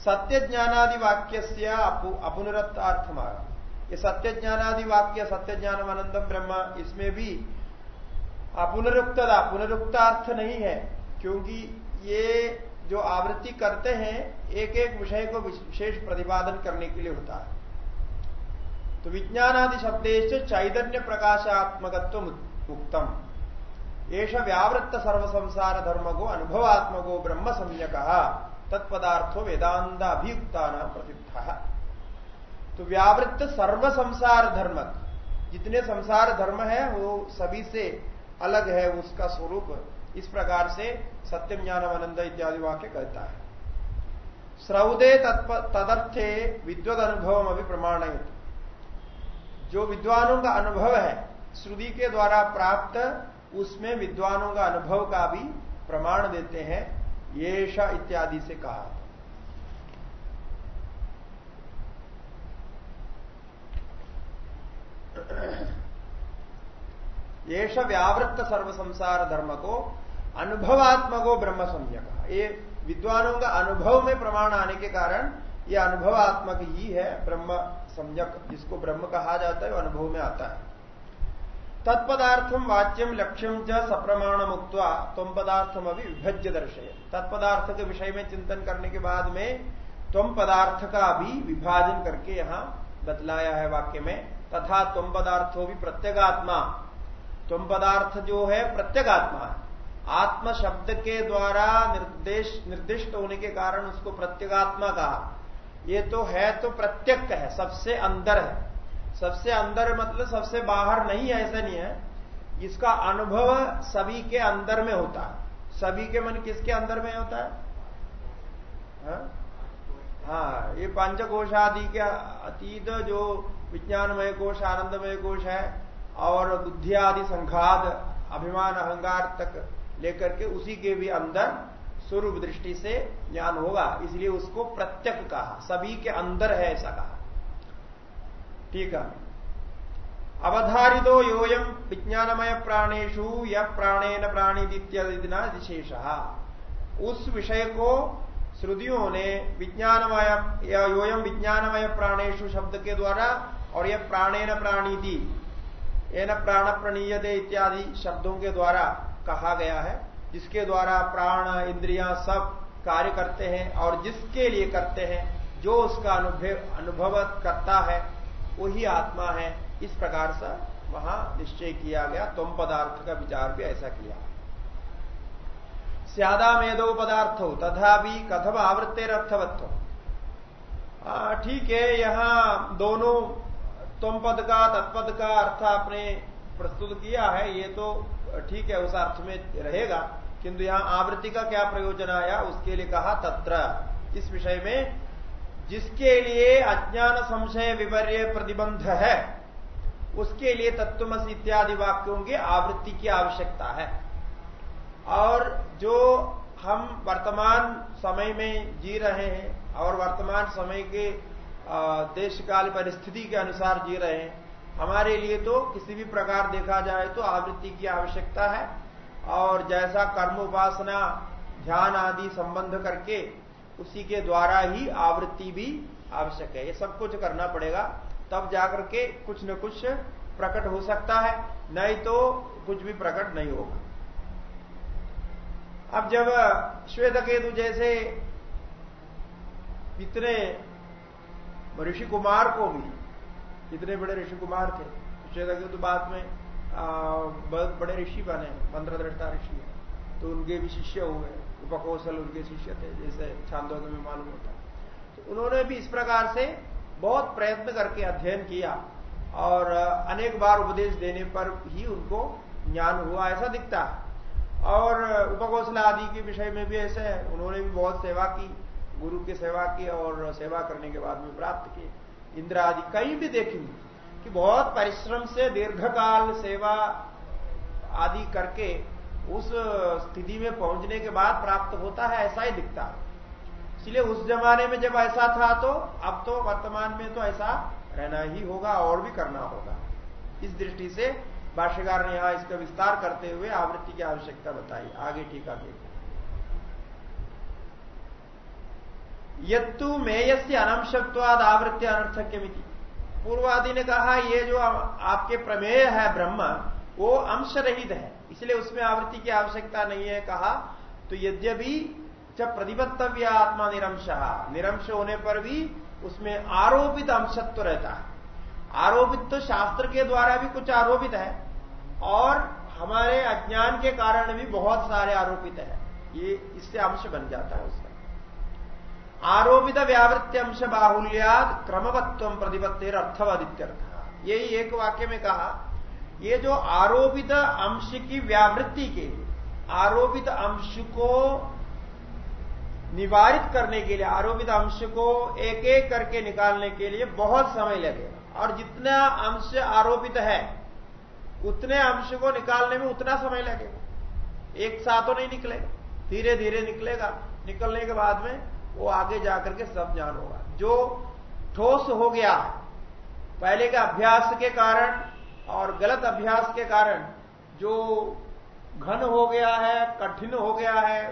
सत्य ज्ञानादि वाक्य से अपुनरत्थार्थमागा ये सत्य ज्ञानादि वाक्य, सत्य ज्ञान आनंदम ब्रह्म, इसमें भी अपुनरुक्तदा पुनरुक्तार्थ नहीं है, क्योंकि ये जो आवृत्ति करते हैं एक एक विषय को विशेष प्रतिपादन करने के लिए होता है। तो विज्ञानादि शब्देश चैतन्य प्रकाशात्मकत्व उत्तम एष व्यावृत्त सर्व संसार धर्म को अनुभवात्मको ब्रह्म सम्यक तत्पदार्थो वेदांत अभियुक्ता नाम प्रसिद्ध तो व्यावृत्त सर्व संसार धर्म, जितने संसार धर्म है, वो सभी से अलग है, उसका स्वरूप इस प्रकार से सत्यम ज्ञान आनंद इत्यादि वाक्य कहता है। श्रौदे तदर्थे विद्वद अनुभव अभी प्रमाण जो विद्वानों का अनुभव है, श्रुति के द्वारा प्राप्त, उसमें विद्वानों का अनुभव का भी प्रमाण देते हैं, येषा इत्यादि से कहा। येष व्यावृत्त सर्व संसार धर्म को अनुभवात्मको ब्रह्म सम्यक ये विद्वानों का अनुभव में प्रमाण आने के कारण ये अनुभवात्मक ही है ब्रह्म सम्यक जिसको ब्रह्म कहा जाता है अनुभव में आता है। तत्पदार्थम वाच्यम लक्ष्यम च सप्रमाण मुक्त तुम पदार्थम अभी विभज्य दर्शय। तत्पदार्थ के विषय में चिंतन करने के बाद में तुम पदार्थ का भी विभाजन करके यहाँ बतलाया है वाक्य में, तथा तुम पदार्थो भी प्रत्येगात्मा। तुम पदार्थ जो है प्रत्येगात्मा है। आत्म शब्द के द्वारा निर्देश निर्दिष्ट होने के कारण उसको प्रत्यगात्मा कहा। ये तो है तो प्रत्यक है सबसे अंदर है। सबसे अंदर मतलब सबसे बाहर नहीं है ऐसा नहीं है। इसका अनुभव सभी के अंदर में होता है। सभी के मन किसके अंदर में होता है? हाँ, हाँ ये पंचकोश आदि के अतीत जो विज्ञानमय कोश आनंदमय कोश है और बुद्धि आदि संघात अभिमान अहंकार तक लेकर के उसी के भी अंदर स्वरूप दृष्टि से ज्ञान होगा। इसलिए उसको प्रत्यक कहा। सभी के अंदर है ऐसा कहा। ठीक है। अवधारितो योयम विज्ञानमय प्राणेशु या प्राणेन प्राणीदित्यदिना विशेष उस विषय को श्रुतियों ने विज्ञानमय, या योयम विज्ञानमय प्राणेशु शब्द के द्वारा और यह प्राणे न प्राणेन प्राणीति एन प्राण प्रणीयते इत्यादि शब्दों के द्वारा कहा गया है, जिसके द्वारा प्राण, इंद्रियाँ सब कार्य करते हैं और जिसके लिए करते हैं, जो उसका अनुभव अनुभव करता है, वही आत्मा है। इस प्रकार से वहाँ निश्चय किया गया तुम पदार्थ का विचार भी ऐसा किया। स्यादा मेदो पदार्थ हो तथा भी कथम आवृत्तेरर्थवत्व ठीक है, यहाँ दोनों तुम पद का, तत्पद का अर्थ आपने प्रस्तुत किया है, ये तो ठीक है, उस अर्थ में रहेगा। किंतु यहाँ आवृत्ति का क्या प्रयोजन आया? उसके लिए कहा तत्र। इस विषय में जिसके लिए अज्ञान संशय विपर्य प्रतिबंध है, उसके लिए तत्वमस इत्यादि वाक्यों की आवृत्ति की आवश्यकता है। और जो हम वर्तमान समय में जी रहे हैं और वर्तमान समय के देश काल परिस्थिति के अनुसार जी रहे हैं हमारे लिए तो किसी भी प्रकार देखा जाए तो आवृत्ति की आवश्यकता है। और जैसा कर्म उपासना ध्यान आदि संबंध करके उसी के द्वारा ही आवृत्ति भी आवश्यक है। ये सब कुछ करना पड़ेगा, तब जाकर के कुछ न कुछ प्रकट हो सकता है, नहीं तो कुछ भी प्रकट नहीं होगा। अब जब श्वेत केतु जैसे इतने ऋषि कुमार को भी इतने बड़े ऋषि कुमार थे। श्वेत केतु बाद में बहुत बड़े ऋषि बने मंत्र दृष्टा ऋषि है। तो उनके भी शिष्य हुए उपकौशल उनके शिष्य थे, जैसे छांदों में मालूम होता तो उन्होंने भी इस प्रकार से बहुत प्रयत्न करके अध्ययन किया और अनेक बार उपदेश देने पर ही उनको ज्ञान हुआ, ऐसा दिखता है। और, उपकोशला आदि के विषय में भी ऐसे है। उन्होंने भी बहुत सेवा की, गुरु की सेवा की और सेवा करने के बाद में प्राप्त किए। इंद्र आदि कहीं भी देखेंगे कि बहुत परिश्रम से, दीर्घकाल सेवा आदि करके उस स्थिति में पहुँचने के बाद प्राप्त होता है, ऐसा ही दिखता है। इसलिए उस जमाने में जब ऐसा था तो अब तो वर्तमान में तो ऐसा रहना ही होगा और भी करना होगा। इस दृष्टि से भाष्यकार ने यहाँ इसका विस्तार करते हुए आवृत्ति की आवश्यकता बताई। आगे टीका देखो यत्तु मेय से अनंशत्वाद आवृत्ति अनर्थक्य मिति पूर्वादि ने कहा, ये जो आपके प्रमेय है ब्रह्म, वो अंश रहित है। इसलिए उसमें आवृत्ति की आवश्यकता नहीं है कहा। तो यद्यपि जब प्रतिबद्धव्य आत्मा निरंश निरंश होने पर भी उसमें आरोपित अंशत्व रहता है। आरोपित तो शास्त्र के द्वारा भी कुछ आरोपित है, और हमारे अज्ञान के कारण भी बहुत सारे आरोपित है। ये, इससे अंश बन जाता है उसका आरोपित व्यावृत्ति अंश बाहुल्याद क्रमवत्व प्रतिपत्तिर अर्थवादित्यर्थ यही एक वाक्य में कहा, ये जो आरोपित अंश की व्यावृत्ति के लिए, आरोपित अंश को निवारित करने के लिए, आरोपित अंश को एक एक करके निकालने के लिए बहुत समय लगेगा और जितना अंश आरोपित है, उतने अंश को निकालने में उतना समय लगेगा एक साथ तो नहीं निकलेगा धीरे धीरे निकलेगा। निकलने के बाद में वो आगे जाकर के सब ज्ञान होगा। जो ठोस हो गया, पहले के अभ्यास के कारण और गलत अभ्यास के कारण जो घन हो गया है, कठिन हो गया है,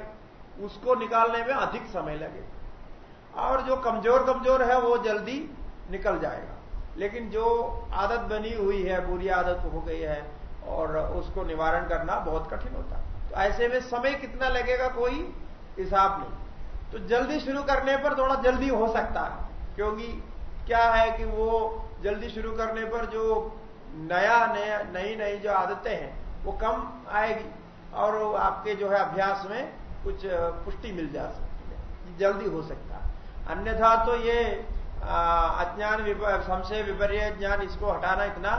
उसको निकालने में अधिक समय लगेगा और जो कमज़ोर कमज़ोर है, वो जल्दी निकल जाएगा। लेकिन जो आदत बनी हुई है, बुरी आदत हो गई है, और उसको निवारण करना बहुत कठिन होता तो ऐसे में समय कितना लगेगा कोई? हिसाब नहीं। तो जल्दी शुरू करने पर थोड़ा जल्दी हो सकता है, क्योंकि क्या है कि वो जल्दी शुरू करने पर जो नया नया, नई नई जो आदतें हैं, वो कम आएगी और आपके जो है अभ्यास में कुछ पुष्टि मिल जा सकती है जल्दी हो सकता है। अन्यथा तो ये अज्ञान संशय विपर्य ज्ञान इसको हटाना इतना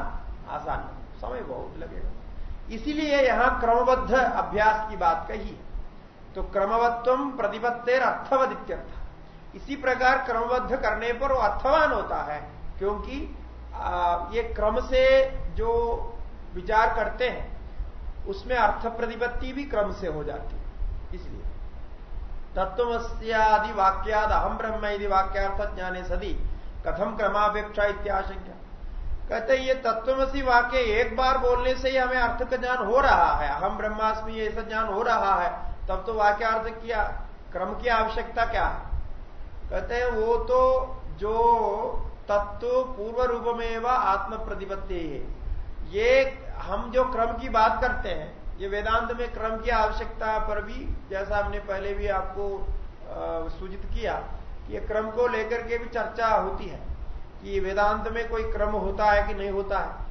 आसान नहीं, समय बहुत लगेगा। इसीलिए यहाँ क्रमबद्ध अभ्यास की बात कही तो क्रमवत्व प्रतिपत्तेर अर्थवदित्यर्थ। इसी प्रकार क्रमबद्ध करने पर वो अर्थवान होता है, क्योंकि ये क्रम से जो विचार करते हैं, उसमें अर्थ प्रतिपत्ति भी क्रम से हो जाती है, इसलिए। तत्वस्यादि वाक्याद अहम ब्रह्म यदि वाक्यार्थ ज्ञाने सदी कथम क्रमापेक्षा इत्याशंका कहते ये तत्वमसी वाक्य एक बार बोलने से ही हमें अर्थ का ज्ञान हो रहा है अहम ब्रह्मास्मि ऐसा ज्ञान हो रहा है तब तो वाक्यार्थ किया, क्रम की आवश्यकता क्या? कहते हैं, वो तो जो तत्व पूर्व रूप में व आत्म प्रतिपत्ति है। ये हम जो क्रम की बात करते हैं, ये वेदांत में क्रम की आवश्यकता पर भी, जैसा हमने पहले भी आपको सूचित किया, कि ये क्रम को लेकर के भी चर्चा होती है, कि वेदांत में कोई क्रम होता है कि नहीं होता है।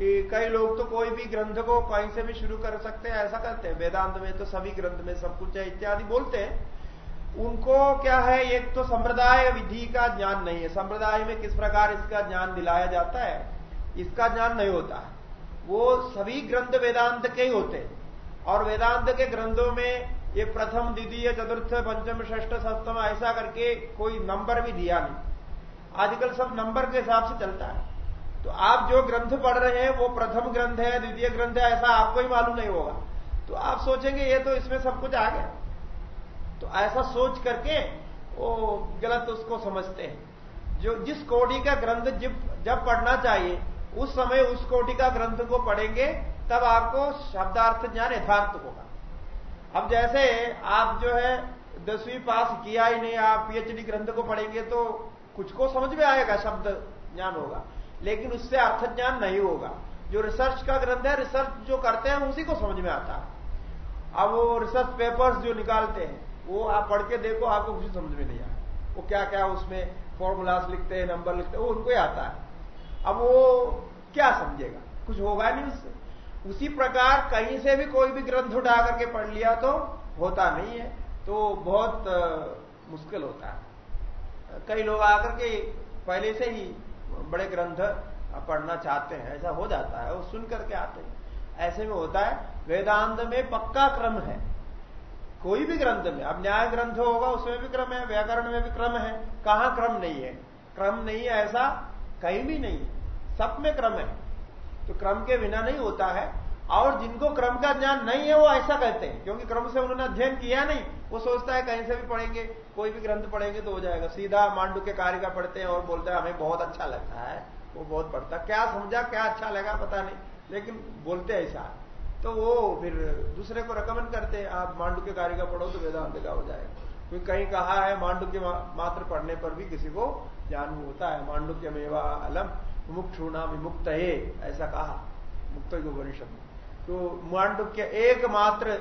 कई लोग तो कोई भी ग्रंथ को कहीं से भी शुरू कर सकते हैं, ऐसा करते हैं। वेदांत में तो सभी ग्रंथ में सब कुछ है, इत्यादि बोलते हैं। उनको क्या है, एक तो संप्रदाय विधि का ज्ञान नहीं है। संप्रदाय में किस प्रकार इसका ज्ञान दिलाया जाता है, इसका ज्ञान नहीं होता। वो सभी ग्रंथ वेदांत के ही होते हैं। और वेदांत के ग्रंथों में ये प्रथम, द्वितीय, चतुर्थ, पंचम, षष्ठ, सप्तम, ऐसा करके कोई नंबर भी दिया नहीं। आजकल सब नंबर के हिसाब से चलता है। तो आप जो ग्रंथ पढ़ रहे हैं, वो प्रथम ग्रंथ है, द्वितीय ग्रंथ है, ऐसा आपको ही मालूम नहीं होगा। तो आप सोचेंगे, ये तो इसमें सब कुछ आ गया। तो ऐसा सोच करके वो गलत उसको समझते हैं। जो जिस कोटि का ग्रंथ जब जब पढ़ना चाहिए, उस समय उस कोटि का ग्रंथ को पढ़ेंगे, तब आपको शब्दार्थ ज्ञान यथार्थ होगा। अब जैसे आप जो है, दसवीं पास किया ही नहीं, आप पीएचडी ग्रंथ को पढ़ेंगे तो कुछ को समझ में आएगा, शब्द ज्ञान होगा। लेकिन उससे अर्थ ज्ञान नहीं होगा। जो रिसर्च का ग्रंथ है रिसर्च जो करते हैं, उसी को समझ में आता है। अब वो रिसर्च पेपर्स जो निकालते हैं, वो आप पढ़ के देखो, आपको कुछ समझ में नहीं आया। वो क्या क्या उसमें फॉर्मूलास लिखते हैं नंबर लिखते हैं, वो उनको ही आता है। अब वो क्या समझेगा? कुछ होगा नहीं उससे। उसी प्रकार कहीं से भी कोई भी ग्रंथ उठा करके पढ़ लिया तो होता नहीं है। तो बहुत मुश्किल होता है। कई लोग आकर के पहले से ही बड़े ग्रंथ पढ़ना चाहते हैं, ऐसा हो जाता है, वो सुन करके आते हैं। ऐसे में होता है, वेदांत में पक्का क्रम है। कोई भी ग्रंथ में, अब न्याय ग्रंथ होगा, उसमें भी क्रम है, व्याकरण में भी क्रम है, कहाँ क्रम नहीं है? क्रम नहीं है ऐसा कहीं भी नहीं सब में क्रम है। तो क्रम के बिना नहीं होता है, और जिनको क्रम का ज्ञान नहीं है, वो ऐसा कहते हैं, क्योंकि क्रम से उन्होंने अध्ययन किया नहीं। वो सोचता है कहीं से भी पढ़ेंगे, कोई भी ग्रंथ पढ़ेंगे तो हो जाएगा। सीधा मांडू के कार्य का पढ़ते हैं और बोलते हैं, हमें बहुत अच्छा लगता है, वो बहुत पढ़ता क्या समझा, क्या अच्छा लगा, पता नहीं, लेकिन बोलते ऐसा। तो वो फिर दूसरे को रिकमेंड करते हैं, आप मांडू के कार्य का पढ़ो तो वेदांत का हो जाएगा। क्योंकि कहीं कहा है, मांडू के मात्र पढ़ने पर भी किसी को ज्ञान होता है। मांडू के मेवा अलम मुक्षुणा विमुक्त ऐसा कहा मुक्त उपनिषद में। तो मांडुक्य एकमात्र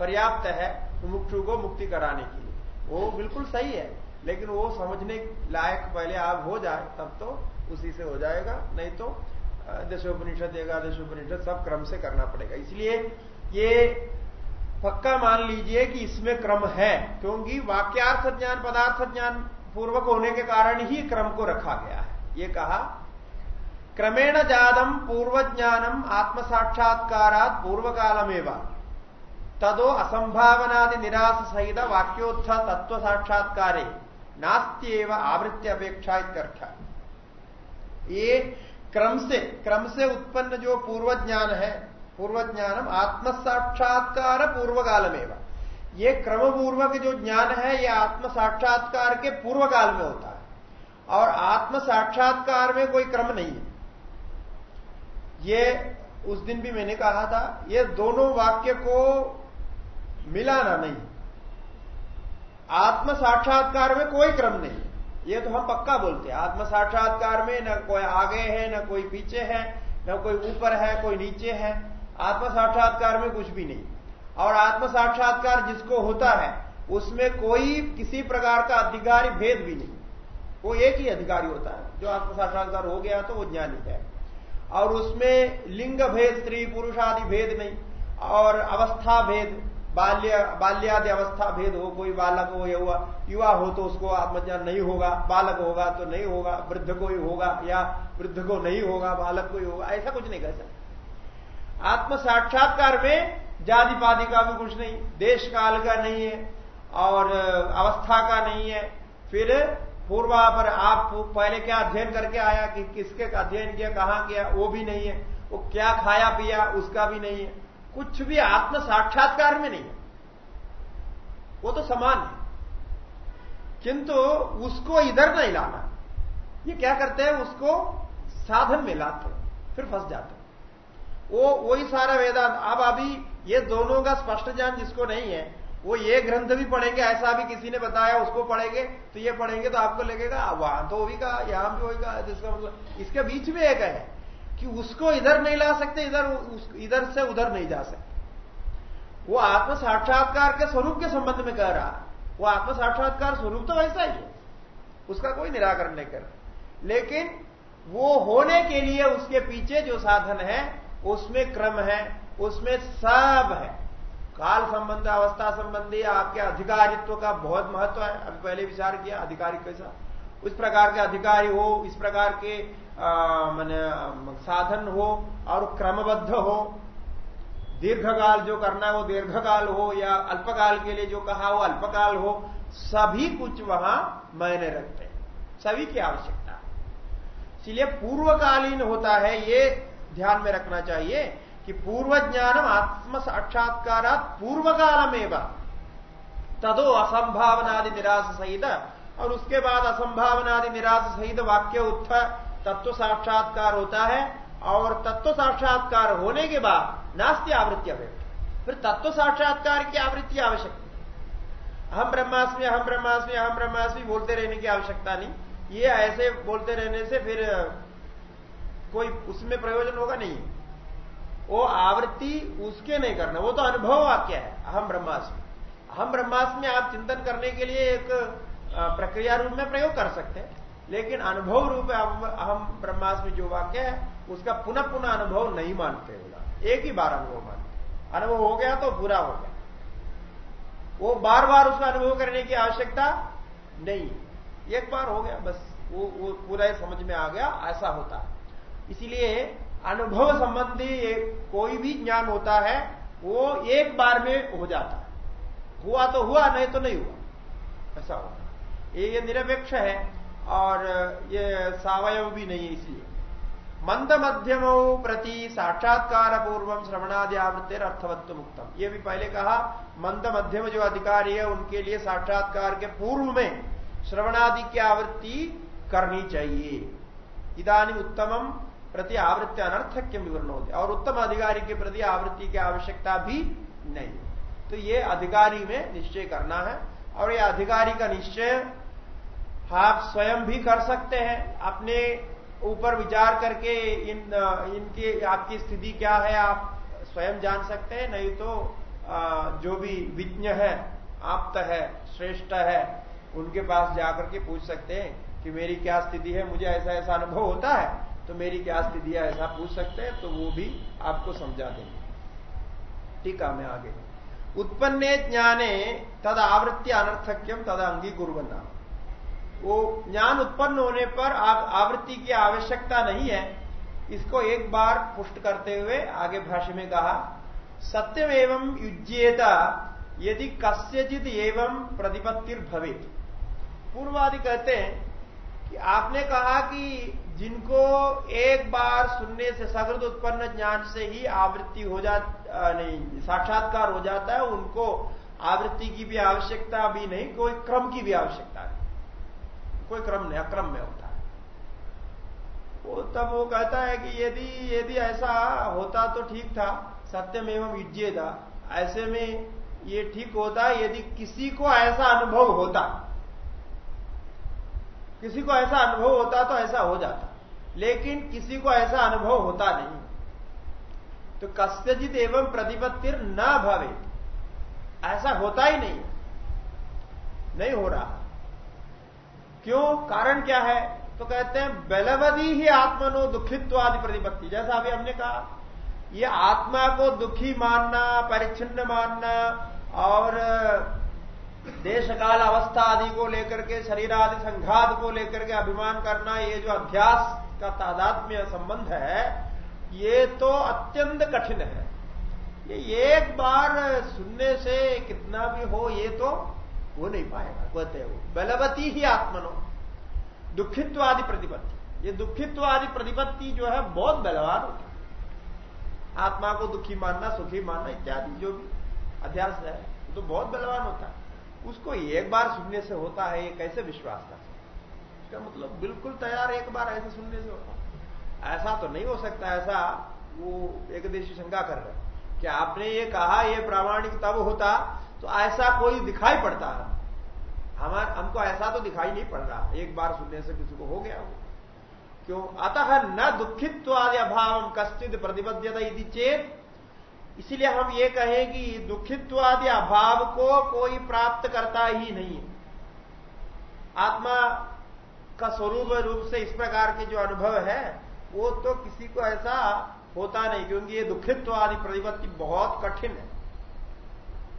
पर्याप्त है मुक्षु को मुक्ति कराने के लिए। वो बिल्कुल सही है, लेकिन वो समझने लायक पहले आप हो जाए, तब तो उसी से हो जाएगा, नहीं तो दशोपनिषद, एकादशोपनिषद सब क्रम से करना पड़ेगा। इसलिए ये पक्का मान लीजिए कि इसमें क्रम है, क्योंकि वाक्यार्थ ज्ञान, पदार्थ ज्ञान पूर्वक होने के कारण ही क्रम को रखा गया है। ये कहा, क्रमेण जातम पूर्वज्ञानम आत्म साक्षात्कारात पूर्व कालमेव तदो असंभावनादि निराश सहित वाक्योत्थ तत्व साक्षात्कार नास्त्यव आवृत्ति अपेक्षा इत्यर्थ। ये क्रम से क्रम से उत्पन्न जो पूर्व ज्ञान है पूर्व ज्ञानम आत्म साक्षात्कार पूर्व कालमेव ये क्रम पूर्वक जो ज्ञान है, ये आत्म साक्षात्कार के पूर्व काल में होता है। और आत्म साक्षात्कार में कोई क्रम नहीं है। ये उस दिन भी मैंने कहा था, ये दोनों वाक्य को मिलाना नहीं। आत्म साक्षात्कार में कोई क्रम नहीं। ये तो हम पक्का बोलते हैं। आत्म साक्षात्कार में न कोई आगे है, न कोई पीछे है, न कोई ऊपर है, कोई नीचे है। आत्म साक्षात्कार में कुछ भी नहीं। और आत्म साक्षात्कार जिसको होता है, उसमें कोई किसी प्रकार का अधिकारी भेद भी नहीं। वो एक ही अधिकारी होता है। जो आत्म साक्षात्कार हो गया तो वो ज्ञानी है। और उसमें लिंग भेद, स्त्री, पुरुष आदि भेद नहीं। और अवस्था भेद बाल्य, बाल्यादि अवस्था भेद हो, कोई बालक हो या हुआ, युवा हो तो उसको आत्मज्ञान नहीं होगा, बालक होगा तो नहीं होगा, वृद्ध को ही होगा या वृद्ध को नहीं होगा, बालक को ही होगा, ऐसा कुछ नहीं कह सकते। आत्म साक्षात्कार में जाति पाति का भी कुछ नहीं, देश काल का नहीं है, और अवस्था का नहीं है। फिर पूर्वा पर आप पहले क्या अध्ययन करके आया कि किसके अध्ययन किया, कहाँ किया, वो भी नहीं है। वो क्या खाया, पिया, उसका भी नहीं है। कुछ भी आत्म साक्षात्कार में नहीं है। वो तो समान है। किंतु उसको इधर नहीं लाना। ये क्या करते हैं? उसको साधन में लाते फिर फंस जाते वो वही सारा वेदांत। अब अभी ये दोनों का स्पष्ट ज्ञान जिसको नहीं है, वो ये ग्रंथ भी पढ़ेंगे, ऐसा भी किसी ने बताया, उसको पढ़ेंगे तो ये पढ़ेंगे तो आपको लगेगा वहाँ तो होगा यहाँ भी होगा जिसका मतलब इसके बीच में एक है। कि उसको इधर नहीं ला सकते, इधर इधर से उधर नहीं जा सकते। वो आत्म साक्षात्कार के स्वरूप के संबंध में कह रहा, वो आत्म साक्षात्कार स्वरूप तो वैसा ही है। उसका कोई निराकरण नहीं कर लेकिन वो होने के लिए उसके पीछे जो साधन है, उसमें क्रम है, उसमें सब है। काल संबंध, अवस्था संबंधी आपके अधिकारित्व का बहुत महत्व है। अभी पहले विचार किया, अधिकारी कैसा उस प्रकार के अधिकारी हो, इस प्रकार के मैंने, साधन हो और क्रमबद्ध हो। दीर्घकाल जो करना है वो दीर्घकाल हो या अल्पकाल के लिए जो कहा वो अल्पकाल हो, सभी कुछ वहाँ मायने रखते हैं। सभी की आवश्यकता। इसलिए पूर्वकालीन होता है, ये ध्यान में रखना चाहिए कि पूर्व ज्ञानम आत्म साक्षात्कार पूर्व कालमेव तदो असंभावनादि निराश सहित और उसके बाद असंभावनादि निराश सहित वाक्य उत्थ तत्व साक्षात्कार होता है और तत्व साक्षात्कार होने के बाद नास्ती आवृत्ति अपेक्षा। फिर तत्व साक्षात्कार की आवृत्ति आवश्यकता हम ब्रह्मास्मि हम ब्रह्मास्मि हम ब्रह्मास्मि बोलते रहने की आवश्यकता नहीं। ये ऐसे बोलते रहने से फिर कोई उसमें प्रयोजन होगा नहीं। वो आवृत्ति उसके नहीं करना, वो तो अनुभव वाक्य है। अहम ब्रह्मास्मि। अहम ब्रह्मास्मि आप चिंतन करने के लिए एक प्रक्रिया रूप में प्रयोग कर सकते हैं लेकिन अनुभव रूप अहम ब्रह्मास्मि जो वाक्य है उसका पुनः पुनः अनुभव नहीं मानते होगा एक ही बार अनुभव मानते अनुभव हो गया तो पूरा हो गया। वो बार बार उसका अनुभव करने की आवश्यकता नहीं। एक बार हो गया बस वो, वो पूरा समझ में आ गया ऐसा होता है। इसलिए अनुभव संबंधी कोई भी ज्ञान होता है वो एक बार में हो जाता हुआ तो हुआ नहीं तो नहीं हुआ। ऐसा होता ये ये निरपेक्ष है और ये सावयव भी नहीं है इसलिए। मंद मध्यम प्रति साक्षात्कार पूर्वम श्रवणादि आवृत्ति अर्थवत्व मुक्तम ये भी पहले कहा, मंद मध्यम जो अधिकारी है, उनके लिए साक्षात्कार के पूर्व में श्रवणादि की आवृत्ति करनी चाहिए। इधानी उत्तमम प्रति आवृत्ति अनर्थक्य विवरण होते और उत्तम अधिकारी के प्रति आवृत्ति की आवश्यकता भी नहीं। तो ये अधिकारी में निश्चय करना है। और ये अधिकारी का निश्चय आप स्वयं भी कर सकते हैं। अपने ऊपर विचार करके इन, इनकी, आपकी स्थिति क्या है, आप स्वयं जान सकते हैं। नहीं तो जो भी विज्ञ है, आप्त है, श्रेष्ठ है, उनके पास जाकर के पूछ सकते हैं कि मेरी क्या स्थिति है। मुझे ऐसा ऐसा अनुभव होता है तो मेरी क्या स्थिति है, ऐसा पूछ सकते हैं तो वो भी आपको समझा देंगे। ठीक है, मैं आगे। उत्पन्ने ज्ञाने तद आवृत्ति अनर्थक्यम तद अंगी गुरुबन्ना वो ज्ञान उत्पन्न होने पर आप आवृत्ति की आवश्यकता नहीं है। इसको एक बार पुष्ट करते हुए आगे भाष्य में कहा, सत्यम एवं युज्येता, यदि कस्यचित एवं प्रतिपत्तिर भवित पूर्वादि कहते हैं कि आपने कहा कि जिनको एक बार सुनने से सगृत उत्पन्न ज्ञान से ही आवृत्ति हो जा नहीं, साक्षात्कार हो जाता है, उनको आवृत्ति की भी आवश्यकता भी नहीं, कोई क्रम की भी आवश्यकता नहीं। कोई क्रम नहीं, अक्रम में होता है। वो तब वो कहता है कि यदि यदि ऐसा होता तो ठीक था सत्यम एवं था ऐसे में ये ठीक होता है यदि किसी को ऐसा अनुभव होता। किसी को ऐसा अनुभव होता तो ऐसा हो जाता। लेकिन किसी को ऐसा अनुभव होता नहीं। तो कस्यजित एवं प्रतिपत्तिर न भवे ऐसा होता ही नहीं। नहीं हो रहा। क्यों? कारण क्या है? तो कहते हैं, बलवदी ही आत्मनो दुखित्व आदि प्रतिपत्ति। जैसा अभी हमने कहा, ये आत्मा को दुखी मानना, परिच्छिन्न मानना और देश काल अवस्था आदि को लेकर के शरीर आदि संघात को लेकर के अभिमान करना, ये जो अभ्यास का तादात्म्य संबंध है, ये तो अत्यंत कठिन है। ये एक बार सुनने से कितना भी हो, ये तो हो नहीं पाएगा, कहते वो। बलवती ही आत्मनो। दुखित्व आदि प्रतिपत्ति। ये दुखित्व आदि प्रतिपत्ति जो है, बहुत बलवान होती है। आत्मा को दुखी मानना, सुखी मानना इत्यादि, जो भी अध्यास है तो बहुत बलवान होता है। उसको एक बार सुनने से होता है, ये कैसे विश्वास कर इसका मतलब बिल्कुल तैयार एक बार ऐसे सुनने से होता ऐसा तो नहीं हो सकता, ऐसा वो एक देशी शंका कर रहे कि आपने ये कहा, ये प्रामाणिक तब होता तो ऐसा कोई दिखाई पड़ता है। हमारे, हमको ऐसा तो दिखाई नहीं पड़ रहा। एक बार सुनने से किसी को हो गया वो। क्यों? अतः न दुखित्व आदि अभाव कश्चित प्रतिबद्धता यदि चेत। इसीलिए हम ये कहें कि दुखित्व आदि अभाव को कोई प्राप्त करता ही नहीं। आत्मा का स्वरूप रूप से इस प्रकार के जो अनुभव है, वो तो किसी को ऐसा होता नहीं, क्योंकि ये दुखित्व आदि प्रतिपत्ति बहुत कठिन है।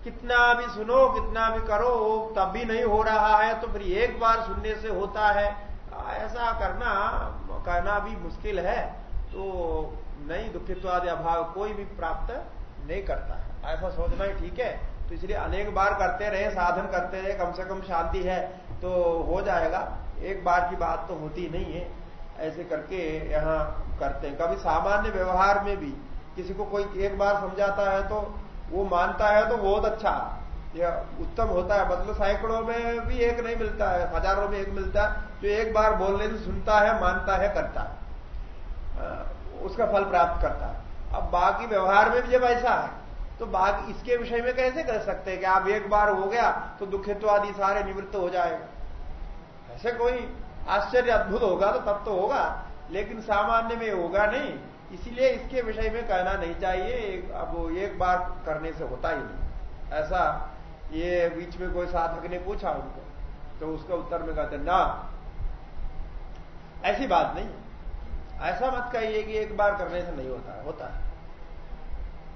कितना भी सुनो, कितना भी करो, तब भी नहीं हो रहा है तो फिर एक बार सुनने से होता है। ऐसा करना, कहना भी मुश्किल है तो नहीं दुखित्व आदि अभाव कोई भी प्राप्त नहीं करता है। ऐसा सोचना ही ठीक है। तो इसलिए अनेक बार करते रहे, साधन करते रहे, कम से कम शांति है तो हो जाएगा। एक बार की बात तो होती नहीं है, ऐसे करके यहाँ करते हैं। कभी सामान्य व्यवहार में भी किसी को कोई एक बार समझाता है तो वो मानता है तो बहुत अच्छा। यह उत्तम होता है। मतलब सैकड़ों में भी एक नहीं मिलता है, हज़ारों में एक मिलता है। जो एक बार बोलने से सुनता है, मानता है, करता है। उसका फल प्राप्त करता है। अब बाकी व्यवहार में भी जब ऐसा है तो बाकी इसके विषय में कैसे कर सकते हैं कि आप एक बार हो गया तो दुखित्व आदि सारे निवृत्त हो जाएगा। ऐसे कोई आश्चर्य अद्भुत होगा तो तब तो होगा, लेकिन सामान्य में होगा नहीं। इसीलिए इसके विषय में कहना नहीं चाहिए अब एक बार करने से होता ही नहीं। ऐसा ये बीच में कोई साधक ने पूछा उनको तो उसका उत्तर में कहते ना, ऐसी बात नहीं ऐसा मत कहिए कि एक बार करने से नहीं होता होता है।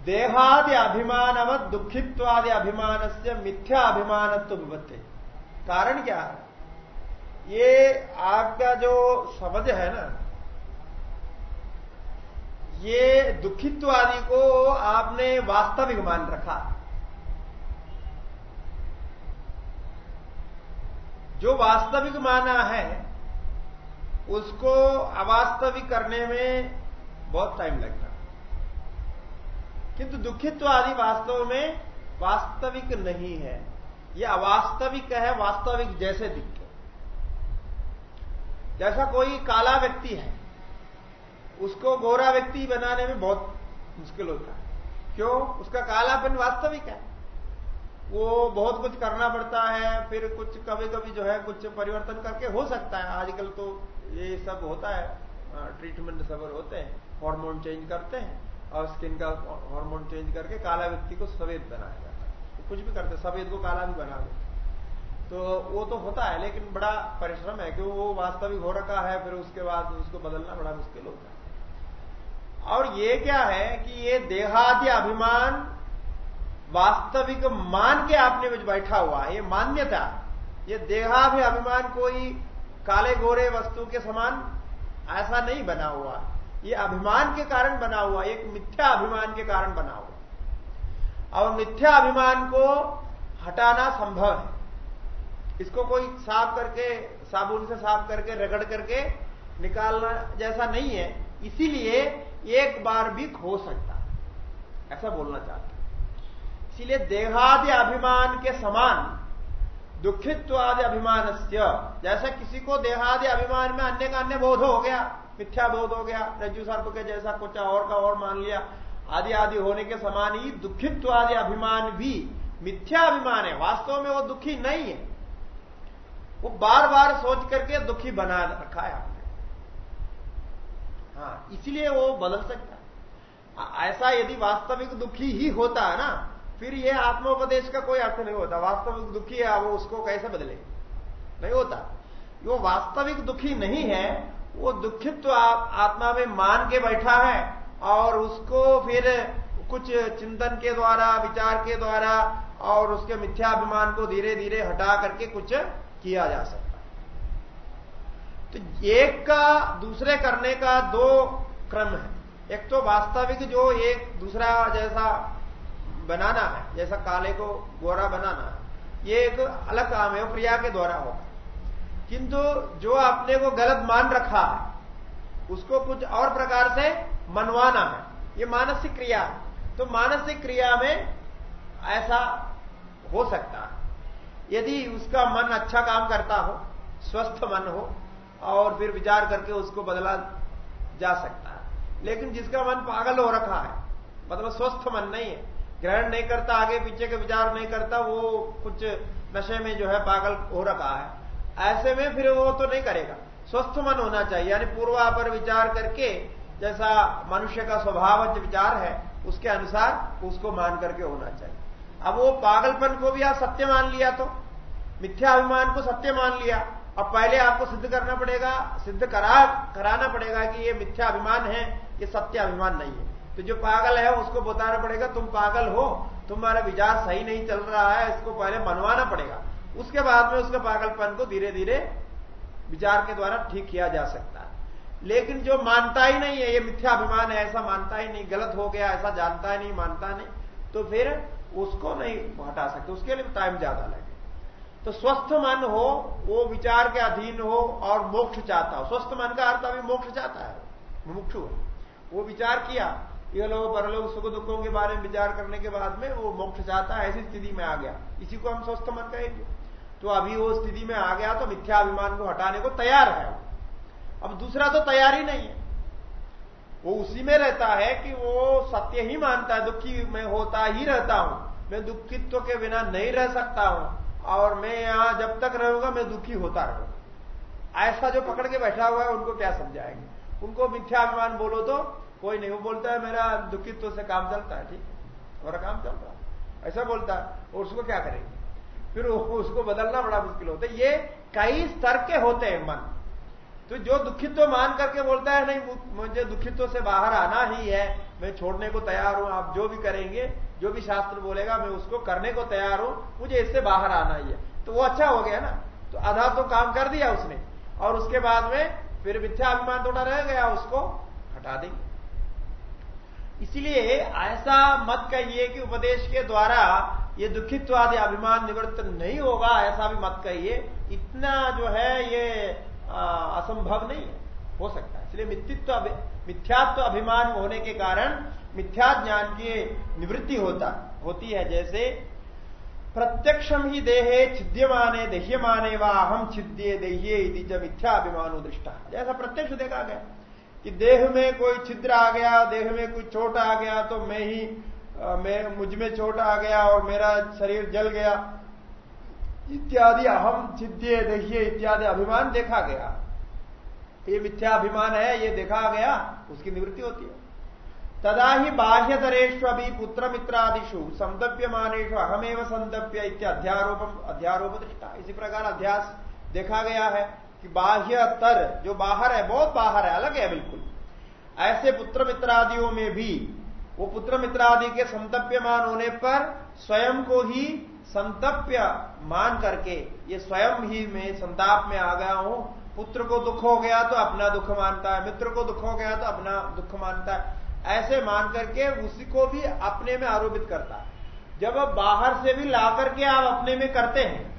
देहादि अभिमानवत दुखित्वादि अभिमान से मिथ्या अभिमानत्व विपत्ति कारण क्या है? ये आपका जो समझ है ना ये दुखित्व आदि को आपने वास्तविक मान रखा। जो वास्तविक माना है, उसको अवास्तविक करने में बहुत टाइम लगता। किंतु दुखित्व आदि वास्तव में वास्तविक नहीं है। यह अवास्तविक है, वास्तविक जैसे दिखते। जैसा कोई काला व्यक्ति है उसको गोरा व्यक्ति बनाने में बहुत मुश्किल होता है। क्यों? उसका कालापन वास्तविक है। वो बहुत कुछ करना पड़ता है, फिर कुछ कभी कभी जो है कुछ परिवर्तन करके हो सकता है। आजकल तो ये सब होता है ट्रीटमेंट सब होते हैं हार्मोन चेंज करते हैं, और स्किन का हार्मोन चेंज करके काला व्यक्ति को सफ़ेद बनाया जाता है। तो कुछ भी करते सफ़ेद को काला भी बना देते तो वो तो होता है, लेकिन बड़ा परिश्रम है, क्यों? वो वास्तविक हो रखा है, फिर उसके बाद उसको बदलना बड़ा मुश्किल होता है। और ये क्या है कि ये देहादि अभिमान वास्तविक मान के आपने में बैठा हुआ ये मान्यता। ये देहाभि अभिमान कोई काले गोरे वस्तु के समान ऐसा नहीं बना हुआ। ये अभिमान के कारण बना हुआ, एक मिथ्या अभिमान के कारण बना हुआ। और मिथ्या अभिमान को हटाना संभव है। इसको कोई साफ़ करके, साबुन से साफ़ करके, रगड़ करके निकालना जैसा नहीं है। इसीलिए एक बार भी खो सकता है। ऐसा बोलना चाहता इसीलिए देहादि अभिमान के समान दुखित्व आदि अभिमान जैसा किसी को देहादि अभिमान में अन्य का अन्य बोध हो गया, मिथ्या बोध हो गया, रज्जु सर्प के जैसा कुछ और का और मान लिया, आदि आदि होने के समान ही दुखित्व आदि अभिमान भी मिथ्या अभिमान है। वास्तव में वो दुखी नहीं है। वो बार बार सोच करके दुखी बना रखा है। हाँ इसलिए वो बदल सकता ऐसा यदि वास्तविक दुखी ही होता है ना, फिर ये आत्मोपदेश का कोई अर्थ नहीं होता। वास्तविक दुखी है वो उसको कैसे बदले? नहीं होता। वो वास्तविक दुखी नहीं है, वो दुखित्व तो आत्मा में मान के बैठा है और उसको फिर कुछ चिंतन के द्वारा, विचार के द्वारा और उसके मिथ्याभिमान को धीरे धीरे हटा करके कुछ किया जा सकता तो एक का दूसरे करने का दो क्रम है। एक तो वास्तविक जो एक दूसरा जैसा बनाना है, जैसा काले को गोरा बनाना है, ये एक अलग काम है क्रिया के द्वारा होगा किंतु जो अपने को गलत मान रखा है, उसको कुछ और प्रकार से मनवाना है, ये मानसिक क्रिया तो मानसिक क्रिया में ऐसा हो सकता है। यदि उसका मन अच्छा काम करता हो, स्वस्थ मन हो और फिर विचार करके उसको बदला जा सकता है। लेकिन जिसका मन पागल हो रखा है मतलब स्वस्थ मन नहीं है, ग्रहण नहीं करता, आगे पीछे के विचार नहीं करता, वो कुछ नशे में जो है पागल हो रखा है। ऐसे में फिर वो तो नहीं करेगा। स्वस्थ मन होना चाहिए, यानी पूर्वा पर विचार करके जैसा मनुष्य का स्वभाव विचार है, उसके अनुसार उसको मान करके होना चाहिए। अब वो पागलपन को भी आप सत्य मान लिया तो मिथ्याभिमान को सत्य मान लिया अब पहले आपको सिद्ध करना पड़ेगा, सिद्ध करा, कराना पड़ेगा कि ये मिथ्या अभिमान है, ये सत्य अभिमान नहीं है। तो जो पागल है, उसको बताना पड़ेगा, तुम पागल हो, तुम्हारा विचार सही नहीं चल रहा है, इसको पहले मनवाना पड़ेगा। उसके बाद में उसके पागलपन को धीरे धीरे विचार के द्वारा ठीक किया जा सकता है। लेकिन जो मानता ही नहीं है, ये मिथ्या अभिमान है, ऐसा मानता ही नहीं, गलत हो गया, ऐसा जानता ही नहीं, मानता नहीं तो फिर उसको नहीं हटा सकते, उसके लिए टाइम ज़्यादा लगे तो स्वस्थ मन हो, वो विचार के अधीन हो और मोक्ष चाहता हो। स्वस्थ मन का अर्थ अभी मोक्ष चाहता है। मुमुक्षु वो विचार किया ये लोग परलोक सुख दुखों के बारे में विचार करने के बाद में वो मोक्ष चाहता है, ऐसी स्थिति में आ गया। इसी को हम स्वस्थ मन कहेंगे। तो अभी वो स्थिति में आ गया तो मिथ्याभिमान को हटाने को तैयार है अब दूसरा तो तैयार ही नहीं है। वो उसी में रहता है कि वो सत्य ही मानता है, दुखी में होता ही रहता हूँ। मैं दुखित्व के बिना नहीं रह सकता हूँ। और मैं यहाँ जब तक रहूँगा, मैं दुखी होता रहूँगा। ऐसा जो पकड़ के बैठा हुआ है, उनको क्या समझाएँगे? उनको मिथ्याभिमान बोलो तो कोई नहीं, वो बोलता है, मेरा दुखित्व से काम चलता है, ठीक और काम चल रहा है। ऐसा बोलता है, और उसको क्या करेंगे? फिर उसको बदलना बड़ा मुश्किल होता है। ये कई स्तर के होते हैं मन। तो जो दुखित्व मान करके बोलता है, नहीं, मुझे दुखित्व से बाहर आना ही है, मैं छोड़ने को तैयार हूँ, आप जो भी करेंगे जो भी शास्त्र बोलेगा, मैं उसको करने को तैयार हूँ, मुझे इससे बाहर आना ही है। तो वो अच्छा हो गया ना? तो आधा तो काम कर दिया उसने। और उसके बाद में फिर मिथ्या अभिमान थोड़ा रह गया, उसको हटा देंगे। इसलिए ऐसा मत कहिए कि उपदेश के द्वारा ये दुखित्व आदि अभिमान निवृत्त नहीं होगा, ऐसा भी मत कहिए। इतना जो है ये असंभव नहीं है। हो सकता है। इसलिए मिथित्व मिथ्यात्व अभिमान होने के कारण मिथ्या ज्ञान की निवृत्ति होता, होती है। जैसे प्रत्यक्षम ही देहे छिद्यमाने, दह्यमाने व अहम छिद्य दह्ये जब मिथ्या अभिमान दृष्टा। जैसा प्रत्यक्ष देखा गया कि देह में कोई छिद्र आ गया, देह में कोई चोट आ गया तो मैं ही मैं, मुझमें चोट आ गया और मेरा शरीर जल गया। इत्यादि अहम छिद्य दह्य इत्यादि अभिमान देखा गया। ये मिथ्या अभिमान है, ये देखा गया, उसकी निवृत्ति होती है। तदा ही बाह्यतरेश अभी पुत्र मित्रादिशु संदप्यमानेशु अहमेव संदप्य इत्याध्यारोपम अध्यारोप दृष्टा इसी प्रकार अध्यास देखा गया है कि बाह्य तर जो बाहर है, बहुत बाहर है, अलग है बिल्कुल। ऐसे पुत्र मित्रादियों में भी, वो पुत्र मित्रादि के संतप्यमान होने पर स्वयं को ही संतप्य मान करके, ये स्वयं ही मैं संताप में आ गया हूँ। पुत्र को दुख हो गया तो अपना दुख मानता है, मित्र को दुख हो गया तो अपना दुख मानता है। ऐसे मान करके उसी को भी अपने में आरोपित करता है। जब आप बाहर से भी ला करके आप अपने में करते हैं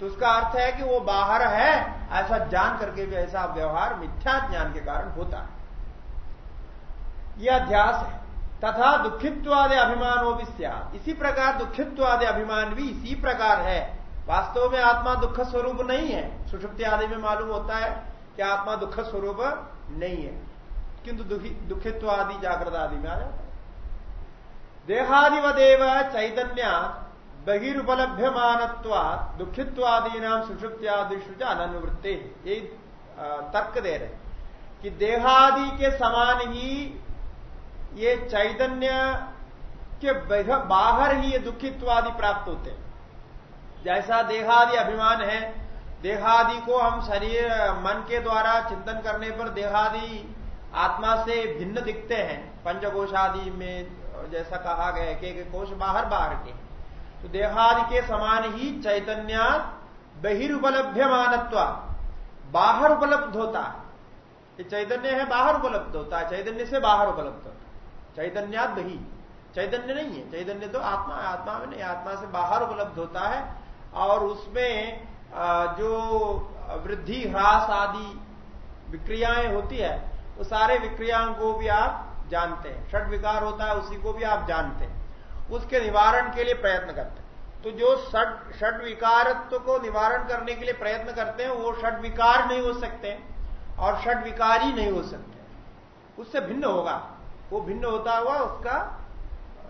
तो उसका अर्थ है कि वो बाहर है, ऐसा जान करके भी ऐसा व्यवहार मिथ्या ज्ञान के कारण होता है। यह अध्यास है। तथा दुखित्वादि अभिमानो भी इसी प्रकार दुखित्वादि अभिमान भी इसी प्रकार है। वास्तव में आत्मा दुख स्वरूप नहीं है। सुषुप्ति आदि में मालूम होता है कि आत्मा दुख स्वरूप नहीं है। किंतु दुखित्व आदि जागृत आदि में आ जाता है देहादिवदेव चैतन्य बहिर्पलभ्यमानत्वा दुखित्वादीना सुषुप्त्यादिशु अनुवृत्ते ये तर्क दे रहे कि देहादि के समान ही ये चैतन्य के बाहर ही ये दुखित्वादि प्राप्त होते हैं। जैसा देहादि अभिमान है, देहादि को हम शरीर, मन के द्वारा चिंतन करने पर देहादि आत्मा से भिन्न दिखते हैं। पंचकोश आदि में जैसा कहा गया कि कोश बाहर बाहर के तो देहादि के समान ही चैतन्य बहिर्पलभ्य मानत्व बाहर उपलब्ध होता है। चैतन्य है, बाहर उपलब्ध होता है। चैतन्य से बाहर उपलब्ध होता है। चैतन्यात बही। चैतन्य नहीं है। चैतन्य तो आत्मा आत्मा में नहीं, आत्मा से बाहर उपलब्ध होता है। और उसमें जो वृद्धि, ह्रास आदि विक्रियाएँ होती है वो सारे विक्रियाओं को भी आप जानते हैं। षट विकार होता है, उसी को भी आप जानते हैं। उसके निवारण के लिए प्रयत्न करते हैं। तो जो षट विकारत्व को निवारण करने के लिए प्रयत्न करते हैं, वो षट विकार नहीं हो सकते और षट विकारी नहीं हो सकते उससे भिन्न होगा। वो भिन्न होता हुआ उसका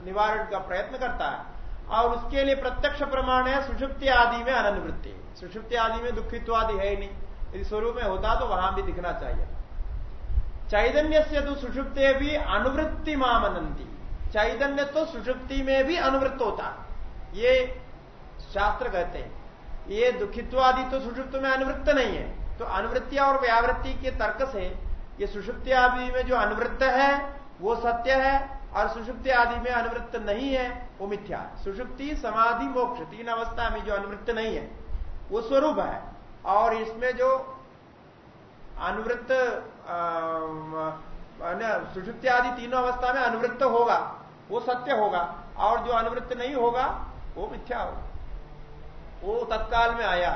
निवारण का प्रयत्न करता है। और उसके लिए प्रत्यक्ष प्रमाण है, सुषुप्ति आदि में अननुवृत्ति। सुषुप्ति आदि में दुखित्व आदि है ही नहीं। यदि स्वरूप में होता तो वहाँ भी दिखना चाहिए। चैतन्य से तो सुषुप्ते भी अनुवृत्ति मामनंती चैतन्य तो सुषुप्ति में भी अनुवृत्त होता। ये शास्त्र कहते हैं। ये दुखित्वादि तो सुषुप्त में अनुवृत्त नहीं है। तो अनुवृत्ति और व्यावृत्ति के तर्क से ये सुषुप्ति आदि में जो अनुवृत्त है, वो सत्य है, और सुषुप्ति आदि में अनुवृत्त नहीं है, वो मिथ्या। सुषुप्ति समाधि मोक्ष, तीन अवस्था में जो अनुवृत्त नहीं है, वो स्वरूप है। और इसमें जो अनुवृत्त सुषुप्ति आदि तीनों अवस्था में अनुवृत्त होगा, वो सत्य होगा, और जो अनुवृत्त नहीं होगा, वो मिथ्या होगा। वो तत्काल में आया।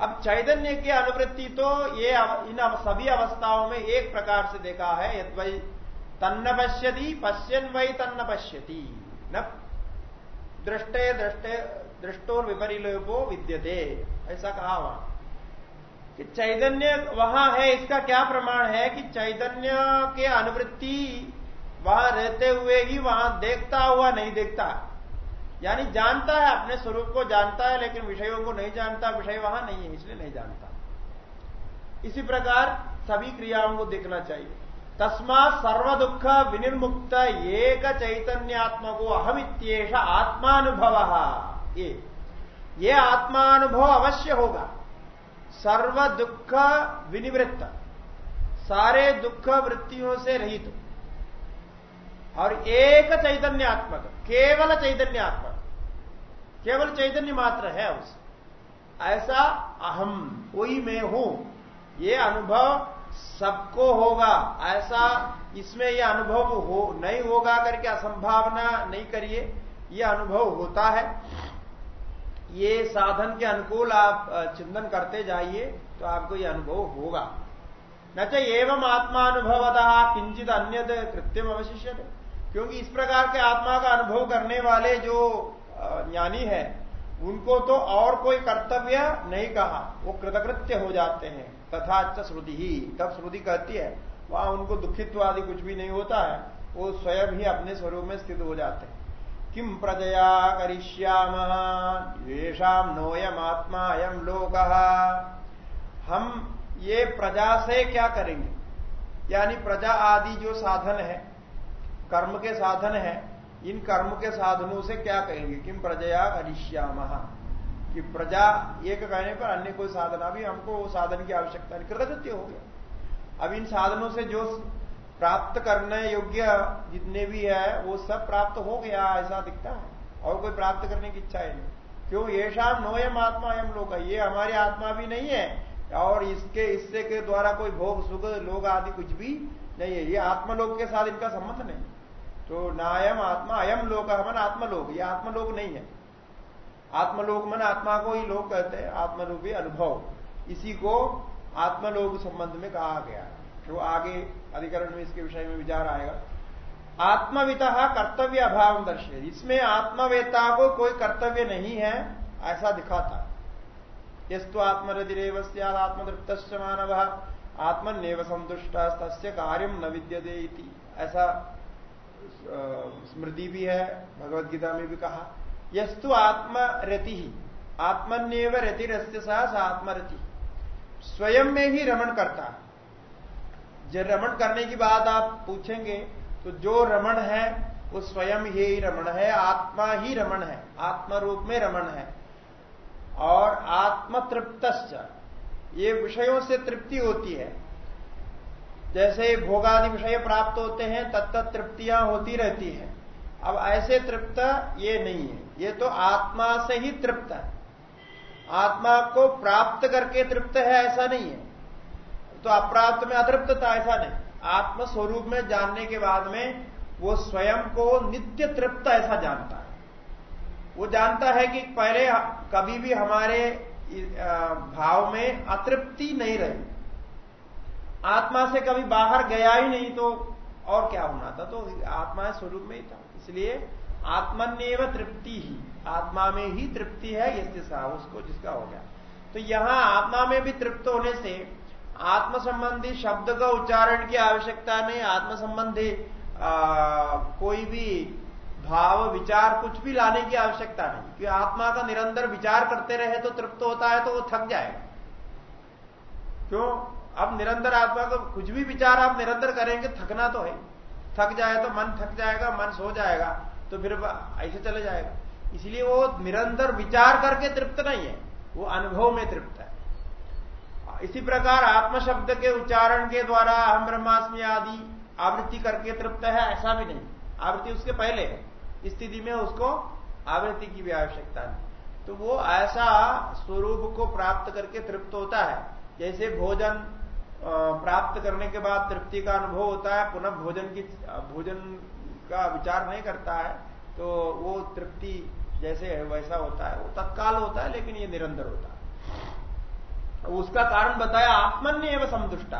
अब चैतन्य की अनुवृत्ति तो ये इन सभी अवस्थाओं में एक प्रकार से देखा है, यदि तन्न पश्यति, पश्यन वही तन्न पश्यति। न, दृष्टे दृष्टे दृष्टोर विपरीलोपो विद्यते। ऐसा कहा वहाँ कि चैतन्य वहाँ है, इसका क्या प्रमाण है कि चैतन्य के अनुवृत्ति वहाँ रहते हुए ही वहाँ देखता हुआ नहीं देखता। यानी जानता है, अपने स्वरूप को जानता है, लेकिन विषयों को नहीं जानता, विषय वहाँ नहीं है, इसलिए नहीं जानता। इसी प्रकार सभी क्रियाओं को देखना चाहिए। तस्मा सर्व दुख विनिर्मुक्त एक चैतन्यात्म को अहमित्येष आत्मानुभव। ये ये आत्मानुभव अवश्य होगा। सर्व दुख विनिवृत्त। सारे दुख वृत्तियों से रहित। और एक चैतन्यात्मक, केवल चैतन्यात्मक, केवल चैतन्य मात्र है उस। ऐसा अहम, कोई मैं हूँ, ये अनुभव सबको होगा। ऐसा इसमें यह अनुभव हो, नहीं होगा करके असंभावना नहीं करिए। यह अनुभव होता है। ये साधन के अनुकूल आप चिंतन करते जाइए तो आपको यह अनुभव होगा। न तो एवं आत्मानुभवता, किंचित अन्य कृत्यम अवशिष्य क्योंकि इस प्रकार के आत्मा का अनुभव करने वाले जो ज्ञानी है, उनको तो और कोई कर्तव्य नहीं कहा। वो कृतकृत्य हो जाते हैं। तथा श्रुति ही। तब श्रुति कहती है, वहाँ उनको दुखित्व आदि कुछ भी नहीं होता है। वो स्वयं ही अपने स्वरूप में स्थित हो जाते हैं। किम प्रजया करिष्याम? आत्मा अयम लोक। हम ये प्रजा से क्या करेंगे? यानी प्रजा आदि जो साधन है, कर्म के साधन है, इन कर्म के साधनों से क्या कहेंगे? किम प्रजया करिष्याम? कि प्रजा एक कहने पर अन्य कोई साधना भी हमको साधन की आवश्यकता नहीं। कृतकृत्य हो गया। अब इन साधनों से जो प्राप्त करने योग्य जितने भी है, वो सब प्राप्त हो गया, ऐसा दिखता है। और कोई प्राप्त करने की इच्छा है नहीं। क्यों? ये शाम नोयम आत्मा एम लोग ये हमारी आत्मा भी नहीं है, और इसके, इससे के द्वारा कोई भोग, सुख, लोग आदि कुछ भी नहीं है। ये आत्मलोक के साथ इनका संबंध नहीं। तो नायम आत्मा, अयम लोक मन आत्मलोक। ये आत्मलोक नहीं है। आत्मलोक मन आत्मा को ही लोग कहते हैं। आत्मरूपी अनुभव। इसी को आत्मलोक संबंध में कहा गया जो आगे अधिकरण में इसके विषय में विचार आएगा। आत्मविता कर्तव्य अभाव दर्शे इसमें आत्मवेता को कोई कर्तव्य नहीं है, ऐसा दिखाता। यस्तु आत्मरतिरव सद आत्मतृप्त मानव आत्मन्यव संतुष्ट तस्य कार्यम न विद्यते ऐसा स्मृति भी है भगवत गीता में भी कहा। यस्तु आत्मरति ही आत्मन्यव रतिरस्य सह आत्मरति। स्वयं में ही रमण करता। जब रमण करने की बात आप पूछेंगे तो जो रमण है, वो स्वयं ही रमण है, आत्मा ही रमण है आत्मा रूप में रमण है। और आत्मतृप्त ये विषयों से तृप्ति होती है। जैसे भोगादि विषय प्राप्त होते हैं, तत्त तृप्तियाँ होती रहती है। अब ऐसे तृप्त ये नहीं है। ये तो आत्मा से ही तृप्त है। आत्मा को प्राप्त करके तृप्त है, ऐसा नहीं है। तो अप्राप्त में अतृप्तता, ऐसा नहीं। आत्म स्वरूप में जानने के बाद में वो स्वयं को नित्य तृप्त, ऐसा जानता है। वो जानता है कि पहले कभी भी हमारे भाव में अतृप्ति नहीं रही। आत्मा से कभी बाहर गया ही नहीं तो और क्या होना था? तो आत्मा स्वरूप में ही था। इसलिए आत्मन्यव तृप्ति ही। आत्मा में ही तृप्ति है ये उसको जिसका हो गया। तो यहाँ आत्मा में भी तृप्त होने से आत्म संबंधी शब्द का उच्चारण की आवश्यकता नहीं आत्म संबंधी कोई भी भाव, विचार कुछ भी लाने की आवश्यकता नहीं। क्योंकि आत्मा का निरंतर विचार करते रहे तो तृप्त होता है तो वो थक जाएगा। क्यों? अब निरंतर आत्मा का कुछ भी विचार आप निरंतर करेंगे, थकना तो है। थक जाए तो मन थक जाएगा, मन सो जाएगा तो फिर ऐसे चले जाएगा। इसलिए वो निरंतर विचार करके तृप्त नहीं है, वो अनुभव में तृप्त इसी प्रकार आत्म शब्द के उच्चारण के द्वारा हम ब्रह्मास्मि आदि आवृत्ति करके तृप्त है, ऐसा भी नहीं। आवृत्ति उसके पहले स्थिति में उसको आवृत्ति की भी आवश्यकता नहीं। तो वो ऐसा स्वरूप को प्राप्त करके तृप्त होता है। जैसे भोजन प्राप्त करने के बाद तृप्ति का अनुभव होता है, पुनः भोजन की, भोजन का विचार नहीं करता है तो वो तृप्ति जैसे है, वैसा होता है। वो तत्काल होता है, लेकिन ये निरंतर होता है। उसका कारण बताया आत्मन्य एवं संतुष्टा।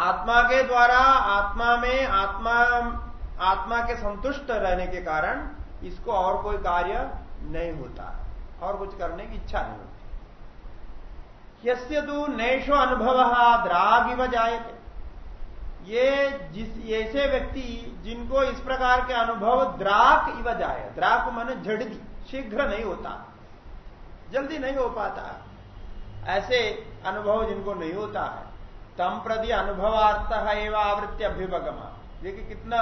आत्मा के द्वारा आत्मा में आत्मा आत्मा के संतुष्ट रहने के कारण इसको और कोई कार्य नहीं होता, और कुछ करने की इच्छा नहीं होती। यस्य तो नैशो अनुभव द्राग इव जायते। ये जिस ऐसे व्यक्ति जिनको इस प्रकार के अनुभव द्राक इव जाए द्राक मन झड़दी शीघ्र नहीं होता, जल्दी नहीं हो पाता। ऐसे अनुभव जिनको नहीं होता है, तम प्रति अनुभवार्थ एवं आवृत्ति अभ्युपगमा। देखिए कितना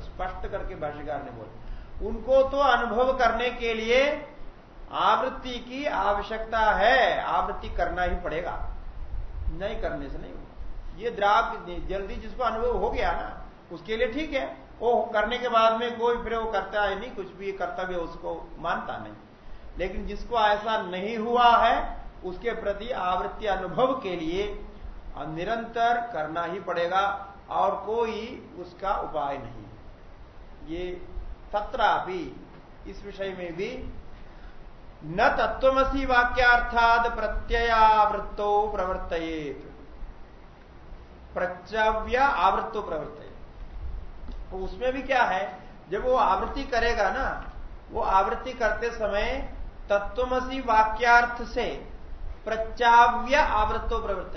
स्पष्ट करके भाष्यकार ने बोला। उनको तो अनुभव करने के लिए आवृत्ति की आवश्यकता है, आवृत्ति करना ही पड़ेगा। नहीं करने से नहीं होगा। ये द्राग जल्दी जिसको अनुभव हो गया ना, उसके लिए ठीक है। वो करने के बाद में कोई फिर वो करता है नहीं, कुछ भी कर्तव्य उसको मानता नहीं। लेकिन जिसको ऐसा नहीं हुआ है उसके प्रति आवृत्ति अनुभव के लिए निरंतर करना ही पड़ेगा और कोई उसका उपाय नहीं। ये तत्रापि इस विषय में भी न तत्वमसी वाक्यार्थाद प्रत्ययावृत्तो प्रवर्तयेत। प्रत्यव्य आवृत्तो प्रवर्तये तो उसमें भी क्या है? जब वो आवृत्ति करेगा ना, वो आवृत्ति करते समय तत्वमसी वाक्यार्थ से प्रचाव्य आवृत्तो प्रवृत्त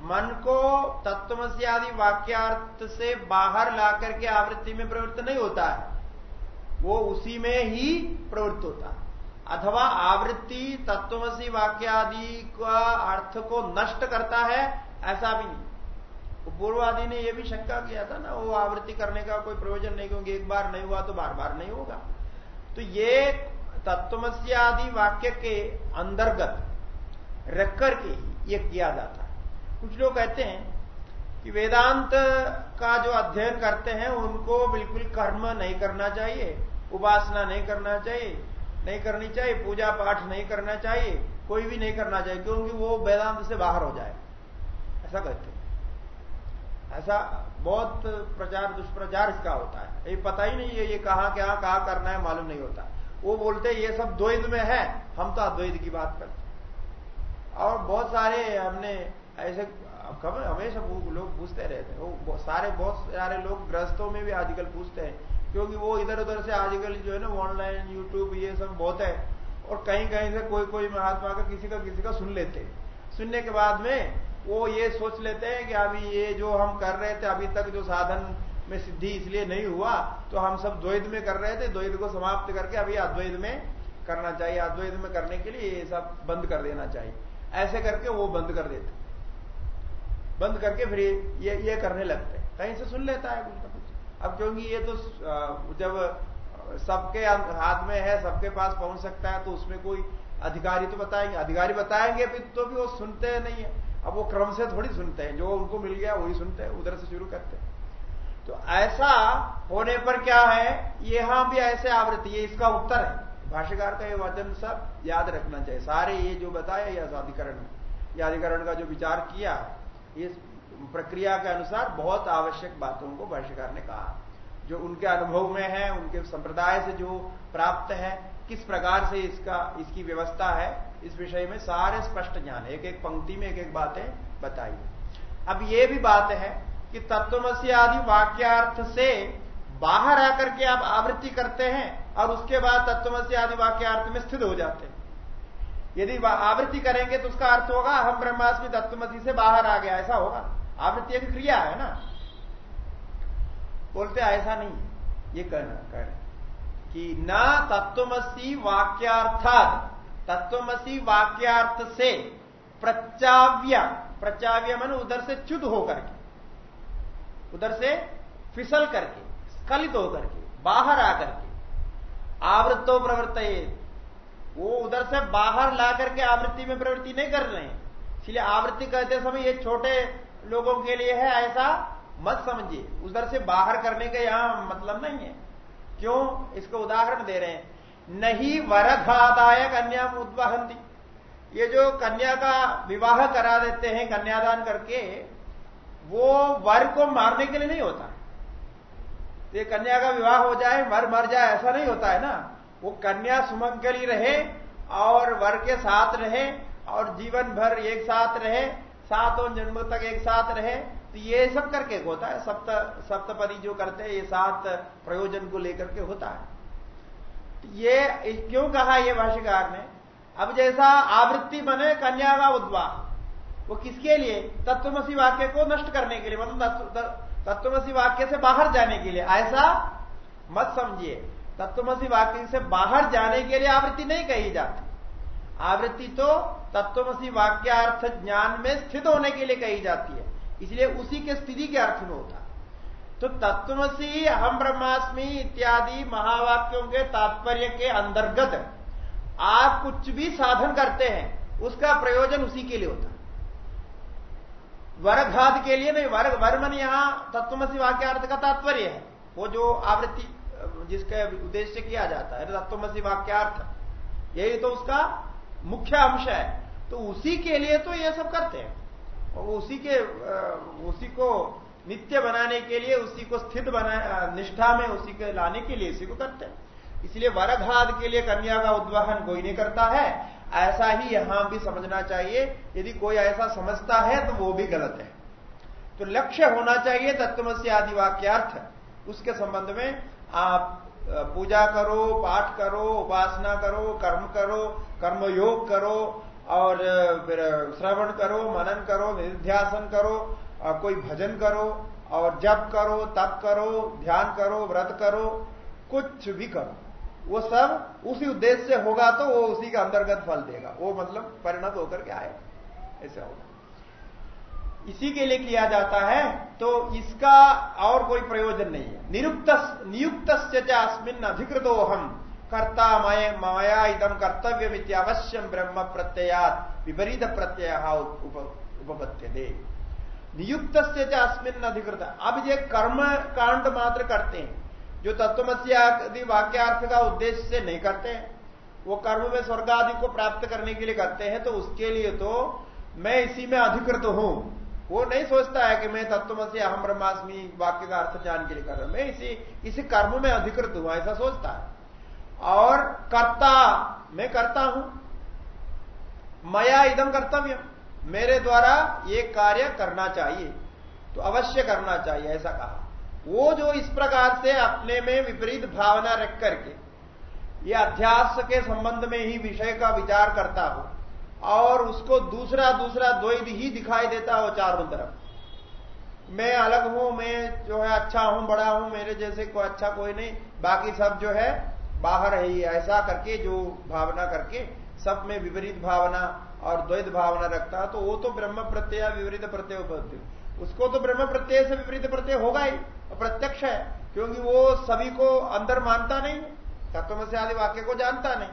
मन को तत्वमसी आदि वाक्यार्थ से बाहर ला करके आवृत्ति में प्रवृत्त नहीं होता है। वो उसी में ही प्रवृत्त होता है। अथवा आवृत्ति तत्वमसी वाक्य आदि का अर्थ को नष्ट करता है, ऐसा भी नहीं। पूर्वादि ने यह भी शंका किया था ना, वो आवृत्ति करने का कोई प्रयोजन नहीं, क्योंकि एक बार नहीं हुआ तो बार बार नहीं होगा। तो ये तत्वमसी आदि वाक्य के अंतर्गत रख करके ये किया जाता है। कुछ लोग कहते हैं कि वेदांत का जो अध्ययन करते हैं, उनको बिल्कुल कर्म नहीं करना चाहिए, उपासना नहीं करना चाहिए, नहीं करनी चाहिए पूजा पाठ नहीं करना चाहिए, कोई भी नहीं करना चाहिए, क्योंकि वो वेदांत से बाहर हो जाए। ऐसा कहते हैं। ऐसा बहुत प्रचार, दुष्प्रचार इसका होता है। ये पता ही नहीं है, ये कहा क्या कहा करना है, मालूम नहीं होता। वो बोलते ये सब द्वैत में है, हम तो अद्वैत की बात करते और बहुत सारे हमने ऐसे खबर हमेशा लोग पूछते रहते हैं। वो सारे, बहुत सारे लोग ग्रस्तों में भी आजकल पूछते हैं, क्योंकि वो इधर उधर से आजकल जो है ना ऑनलाइन यूट्यूब ये सब बहुत है, और कहीं कहीं से कोई कोई महात्मा का, किसी का किसी का सुन लेते हैं। सुनने के बाद में वो ये सोच लेते हैं कि अभी ये जो हम कर रहे थे, अभी तक जो साधन में सिद्धि इसलिए नहीं हुआ तो हम सब द्वैत में कर रहे थे, द्वैत को समाप्त करके अभी अद्वैत में करना चाहिए, अद्वैत में करने के लिए ये सब बंद कर देना चाहिए। ऐसे करके वो बंद कर देते बंद करके फिर ये ये करने लगते कहीं से सुन लेता है कुछ कुछ। अब क्योंकि ये तो जब सबके हाथ में है, सबके पास पहुँच सकता है तो उसमें कोई अधिकारी तो बताएँगे। अधिकारी बताएँगे फिर तो भी वो सुनते हैं नहीं है। अब वो क्रम से थोड़ी सुनते हैं। जो उनको मिल गया, वही सुनते हैं, उधर से शुरू करते हैं। तो ऐसा होने पर क्या है? यहाँ भी ऐसे आवृत्ति, ये इसका उत्तर है। भाष्यकार का ये वचन सब याद रखना चाहिए। सारे ये जो बताया यह अधिकरण यह अधिकरण का जो विचार किया, इस प्रक्रिया के अनुसार बहुत आवश्यक बातों को भाष्यकार ने कहा। जो उनके अनुभव में है, उनके संप्रदाय से जो प्राप्त है, किस प्रकार से इसका, इसकी व्यवस्था है, इस विषय में सारे स्पष्ट ज्ञान एक एक पंक्ति में एक एक बातें बताई। अब ये भी बात है कि तत्वमसी आदि वाक्यार्थ से बाहर आकर के आप आवृत्ति करते हैं और उसके बाद तत्वमसी आदि वाक्यार्थ में स्थित हो जाते हैं। यदि आवृत्ति करेंगे तो उसका अर्थ होगा हम ब्रह्मास्मि तत्वमसी से बाहर आ गया, ऐसा होगा। आवृत्ति एक क्रिया है ना? बोलते ऐसा नहीं ये कहना, कह कि न तत्वमसी वाक्यार्थात, तत्वमसी वाक्यार्थ से प्रचाव्य प्रचाव्य मन उधर से च्युत होकर के, उधर से फिसल करके स्खलित होकर के बाहर आकर के आवृत्तो प्रवृत्त वो उधर से बाहर ला करके आवृत्ति में प्रवृत्ति नहीं कर रहे हैं। इसलिए आवृत्ति कहते समय ये छोटे लोगों के लिए है, ऐसा मत समझिए। उधर से बाहर करने का यहाँ मतलब नहीं है। क्यों? इसको उदाहरण दे रहे हैं। नहीं वरघादाय कन्या उद्वहंती। ये जो कन्या का विवाह करा देते हैं, कन्यादान करके, वो वर को मारने के लिए नहीं होता। ये कन्या का विवाह हो जाए वर मर जाए, ऐसा नहीं होता है ना। वो कन्या सुमंगली रहे और वर के साथ रहे और जीवन भर एक साथ रहे, सातों जन्मों तक एक साथ रहे तो ये सब करके होता है। सप्त, सप्तपदी जो करते हैं, ये सात प्रयोजन को लेकर के होता है। तो ये क्यों कहा ये भाष्यकार ने? अब जैसा आवृत्ति बने कन्या का उद्वाह, वो किसके लिए? तत्वमसी वाक्य को नष्ट करने के लिए मतलब तत्वमसी वाक्य से बाहर जाने के लिए, ऐसा मत समझिए। तत्वमसी वाक्य से बाहर जाने के लिए आवृत्ति नहीं कही जाती। आवृत्ति तो तत्वमसी वाक्यार्थ ज्ञान में स्थित होने के लिए कही जाती है। इसलिए उसी के स्थिति के अर्थ में होता तो तत्वमसी हम ब्रह्मास्मि इत्यादि महावाक्यों के तात्पर्य के अंतर्गत आप कुछ भी साधन करते हैं, उसका प्रयोजन उसी के लिए होता है। वर्घात के लिए नहीं वर्ग वर्मन यहाँ तत्वमसी वाक्यार्थ का तात्पर्य है। वो जो आवृत्ति, जिसका उद्देश्य किया जाता है, तत्वमसी वाक्यार्थ, यही तो उसका मुख्य अंश है। तो उसी के लिए तो ये सब करते हैं। और उसी के उसी को नित्य बनाने के लिए, उसी को स्थित बना निष्ठा में, उसी के लाने के लिए इसी को करते हैं। इसलिए वरघात के लिए कन्या का उद्वाहन कोई नहीं करता है। ऐसा ही यहाँ भी समझना चाहिए, यदि कोई ऐसा समझता है तो वो भी गलत है। तो लक्ष्य होना चाहिए तत्वमस्य आदि वाक्यार्थ उसके संबंध में आप पूजा करो, पाठ करो, उपासना करो, कर्म करो कर्म योग करो, और फिर श्रवण करो, मनन करो, निध्यासन करो कोई भजन करो, और जप करो, तप करो, ध्यान करो, व्रत करो, कुछ भी करो। वो सब उसी उद्देश्य से होगा तो वो उसी का अंतर्गत फल देगा। वो मतलब परिणत होकर के आए। ऐसा होगा। इसी के लिए किया जाता है तो इसका और कोई प्रयोजन नहीं है। निरुक्त नियुक्त अस्मिन अधिकृतो हम कर्ता मय, माया इदम कर्तव्य अवश्यम ब्रह्म प्रत्ययात। विपरीत प्रत्यय उपपत्य दे नियुक्त अस्मिन अधिकृत। अब ये कर्म कांड मात्र करते हैं जो तत्वमसी वाक्यार्थ का उद्देश्य से नहीं करते हैं वो कर्म में स्वर्ग आदि को प्राप्त करने के लिए करते हैं तो उसके लिए तो मैं इसी में अधिकृत हूँ। वो नहीं सोचता है कि मैं तत्वमसी अहम ब्रह्मास्मि वाक्य का अर्थ जान के लिए कर रहा हूँ। मैं इसी इसी कर्म में अधिकृत हूँ, ऐसा सोचता है। और कर्ता, मैं करता हूँ। मया इदम कर्तव्य। मेरे द्वारा ये कार्य करना चाहिए तो अवश्य करना चाहिए, ऐसा कहा। वो जो इस प्रकार से अपने में विपरीत भावना रख करके ये अध्यास के संबंध में ही विषय का विचार करता हो, और उसको दूसरा दूसरा द्वैध ही दिखाई देता हो चारों तरफ़। मैं अलग हूँ, मैं जो है अच्छा हूँ, बड़ा हूँ, मेरे जैसे कोई अच्छा कोई नहीं, बाकी सब जो है बाहर है ही, ऐसा करके जो भावना करके सब में विपरीत भावना और द्वैत भावना रखता तो वो तो ब्रह्म प्रत्यय, विपरीत प्रत्यय उसको तो ब्रह्म प्रत्यय से विपरीत प्रत्यय होगा ही प्रत्यक्ष है, क्योंकि वो सभी को अंदर मानता नहीं, तत्व से आदि वाक्य को जानता नहीं।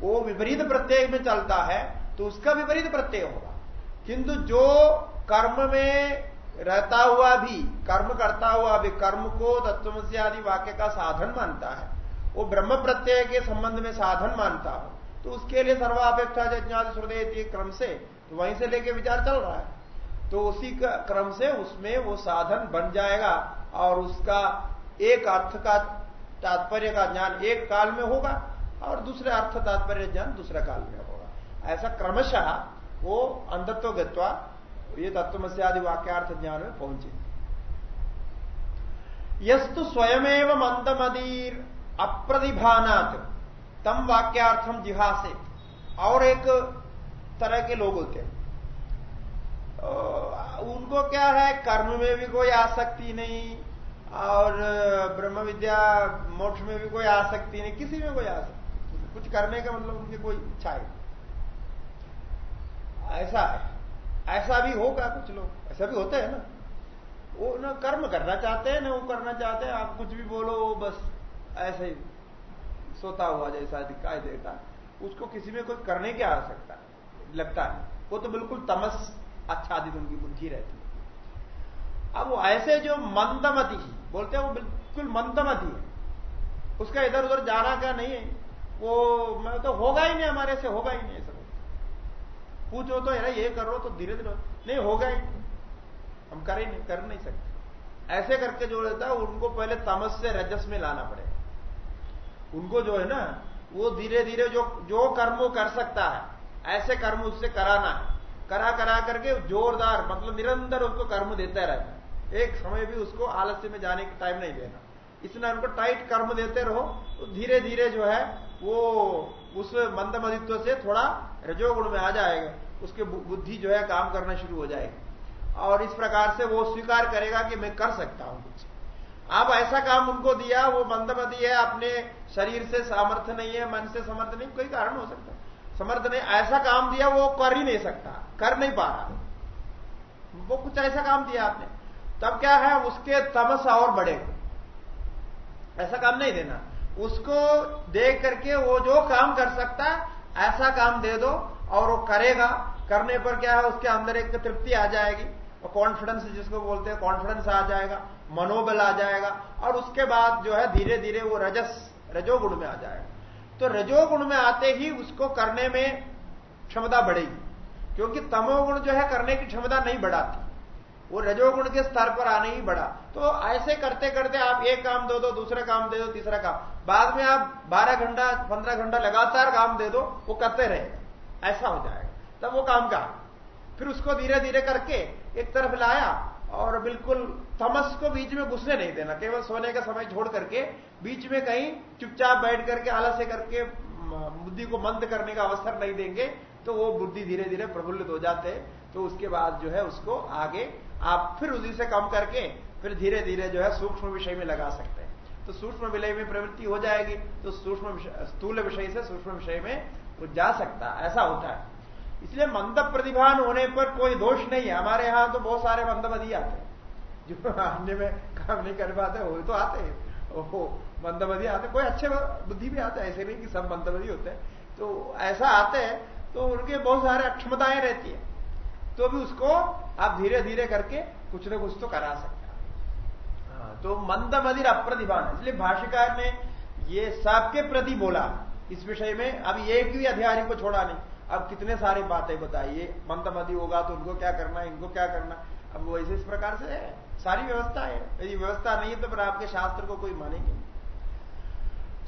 वो विपरीत प्रत्यय में चलता है तो उसका विपरीत प्रत्यय होगा। किंतु जो कर्म में रहता हुआ भी, कर्म करता हुआ भी, कर्म को तत्वमसी आदि वाक्य का साधन मानता है, वो ब्रह्म प्रत्यय के संबंध में साधन मानता हो तो उसके लिए सर्वापेक्षा जज्ञात श्रुदय क्रम से तो वहीं से लेके विचार चल रहा है। तो उसी क्रम से उसमें वो साधन बन जाएगा और उसका एक अर्थ का तात्पर्य का ज्ञान एक काल में होगा और दूसरे अर्थ तात्पर्य ज्ञान दूसरे काल में होगा। ऐसा क्रमशः वो अंधत्व गत्वा ये तत्वमस्यादि वाक्यार्थ ज्ञान में पहुँचे। यस्तु स्वयमेव मंदमदीर अप्रतिभानात। तम वाक्यार्थम जिहासे। और एक तरह के लोग होते हैं। उनको क्या है, कर्म में भी कोई आसक्ति नहीं, और ब्रह्म विद्या मोक्ष में भी कोई आसक्ति नहीं, किसी में कोई आसक्ति कुछ करने का मतलब उनकी कोई इच्छा है ऐसा है। ऐसा भी होगा कुछ लोग। ऐसा भी होते हैं ना। वो ना कर्म करना चाहते हैं, ना वो करना चाहते हैं। आप कुछ भी बोलो, वो बस ऐसे ही सोता हुआ जैसा दिखाई देता उसको किसी में कोई करने की आवश्यकता लगता है वो तो बिल्कुल तमस आच्छादित उनकी बुद्धि रहती है। अब वो ऐसे जो मंदमती बोलते हैं वो बिल्कुल मंदमती है। उसका इधर उधर जाना का नहीं है? वो मैं तो होगा ही नहीं हमारे से, होगा ही नहीं ऐसा पूछो तो यार ये करो तो धीरे धीरे नहीं, होगा ही नहीं। हम कर ही नहीं, कर नहीं सकते। ऐसे करके जो रहता है, उनको पहले तमस से रजस में लाना पड़ेगा उनको जो है ना, वो धीरे धीरे जो जो कर्म वो कर सकता है, ऐसे कर्म उससे कराना है। करा करा करके जोरदार मतलब निरंतर उसको कर्म देता रहना एक समय भी उसको आलस्य में जाने का टाइम नहीं देना। इसलिए उनको टाइट कर्म देते रहो तो धीरे धीरे जो है, वो उस मंदमदित्व से थोड़ा रजोगुण में आ जाएगा। उसकी बुद्धि जो है, काम करना शुरू हो जाएगी। और इस प्रकार से वो स्वीकार करेगा कि मैं कर सकता हूँ कुछ। अब ऐसा काम उनको दिया, वो मंदमदी है, अपने शरीर से सामर्थ्य नहीं है, मन से समर्थ नहीं, कोई कारण हो सकता। समर्थ ने ऐसा काम दिया, वो कर ही नहीं सकता, कर नहीं पा रहा। वो कुछ ऐसा काम दिया आपने। तब क्या है, उसके तमस और बढ़ेगा ऐसा काम नहीं देना। उसको देख करके वो जो काम कर सकता है ऐसा काम दे दो, और वो करेगा। करने पर क्या है, उसके अंदर एक तृप्ति आ जाएगी। और कॉन्फिडेंस जिसको बोलते हैं कॉन्फिडेंस आ जाएगा, मनोबल आ जाएगा, और उसके बाद जो है धीरे धीरे वो रजस, रजोगुण में आ जाएगा। तो रजोगुण में आते ही उसको करने में क्षमता बढ़ेगी। क्योंकि तमोगुण जो है, करने की क्षमता नहीं बढ़ाती। वो रजोगुण के स्तर पर आने ही बढ़ा। तो ऐसे करते करते आप एक काम दे दो, दूसरा काम दे दो, तीसरा काम। बाद में आप बारह घंटा, पंद्रह घंटा लगातार काम दे दो, वो करते रहेगा ऐसा हो जाएगा। तब वो काम का फिर उसको धीरे धीरे करके एक तरफ़ लाया और बिल्कुल तमस को बीच में घुसने नहीं देना, केवल सोने का समय छोड़ करके बीच में कहीं चुपचाप बैठ करके, आलस्य करके बुद्धि को मंद करने का अवसर नहीं देंगे तो वो बुद्धि धीरे धीरे प्रफुल्लित हो जाते हैं। तो उसके बाद जो है उसको आगे आप फिर उसी से कम करके फिर धीरे धीरे जो है सूक्ष्म विषय में लगा सकते हैं। तो सूक्ष्म विलय में प्रवृत्ति हो जाएगी तो सूक्ष्म स्थूल विषय से सूक्ष्म विषय में वो जा सकता ऐसा होता है। इसलिए मंद प्रतिभान होने पर कोई दोष नहीं है। हमारे यहाँ तो बहुत सारे मंदमदी आते हैं। जो अन्य में काम नहीं कर पाते वो तो आते हैं। ओहो मंदमदी आते कोई अच्छे बुद्धि भी आते ऐसे नहीं कि सब मंदमदी होते हैं। तो ऐसा आते हैं तो उनके बहुत सारे अक्षमताएँ रहती है। तो भी उसको आप धीरे धीरे करके कुछ ना कुछ तो करा सकते हैं। हाँ, तो मंद मदिर अप्रतिभान इसलिए भाष्यकार ने ये सबके प्रति बोला। इस विषय में अब एक भी अधिकारी को छोड़ा नहीं। अब कितने सारी बातें बताइए मंदमदी होगा तो उनको क्या करना है इनको क्या करना अब वैसे इस प्रकार से है। सारी व्यवस्था है। यदि व्यवस्था नहीं है तो फिर आपके शास्त्र को कोई मानेंगे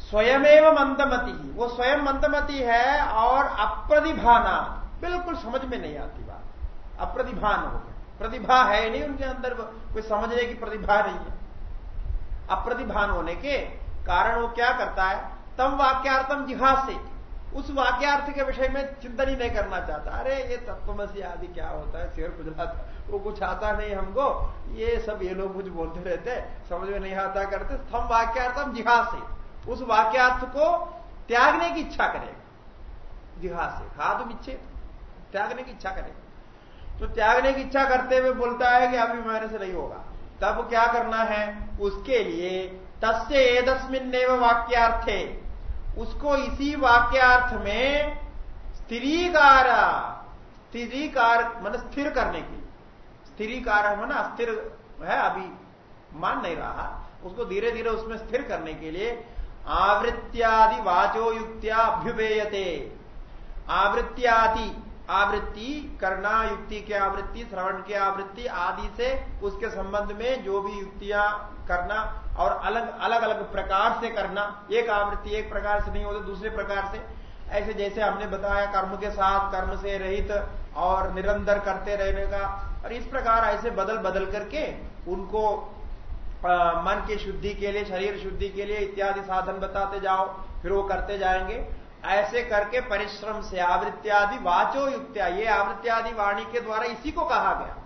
स्वयमेव मंदमती। वो स्वयं मंदमती है और अप्रतिभाना। बिल्कुल समझ में नहीं आती बात। अप्रतिभान हो गया। प्रतिभा है नहीं उनके अंदर। कोई समझने की प्रतिभा नहीं है। अप्रतिभान होने के कारण वो क्या करता है? तम वाक्यार्थम जिहास। उस वाक्यार्थ के विषय में चिंतन ही नहीं करना चाहता। अरे, ये तत्वमसी आदि क्या होता है? शेर खुजलाता वो कुछ आता नहीं हमको। ये सब ये लोग कुछ बोलते रहते समझ में नहीं आता करते। हम वाक्यार्थम जिहास से। उस वाक्यार्थ को त्यागने की इच्छा करेगा जिहास से। खा तुम इच्छे। त्यागने की इच्छा करेगा तो त्यागने की इच्छा करते हुए बोलता है कि अभी मेरे से नहीं होगा। तब क्या करना है? उसके लिए तस्य एदस्मिन वाक्यार्थे। उसको इसी वाक्यार्थ में स्थिरीकार स्थिरीकार मन स्थिर करने की स्थिरीकार है ना स्थिर है, अभी मान नहीं रहा। उसको धीरे धीरे उसमें स्थिर करने के लिए आवृत्यादि वाचो युक्त्या अभ्युपेयते। आवृत्त्यादि आवृत्ति करना युक्ति की आवृत्ति श्रवण की आवृत्ति आदि से उसके संबंध में जो भी युक्तियाँ करना और अलग अलग अलग प्रकार से करना एक आवृत्ति एक प्रकार से नहीं होती दूसरे प्रकार से। ऐसे जैसे हमने बताया कर्म के साथ कर्म से रहित और निरंतर करते रहने का। और इस प्रकार ऐसे बदल बदल करके उनको आ, मन की शुद्धि के लिए शरीर शुद्धि के लिए इत्यादि साधन बताते जाओ फिर वो करते जाएँगे। ऐसे करके परिश्रम से, आवृत्त्यादि वाचो युक्त्या, ये आवृत्त्यादि वाणी के द्वारा इसी को कहा गया।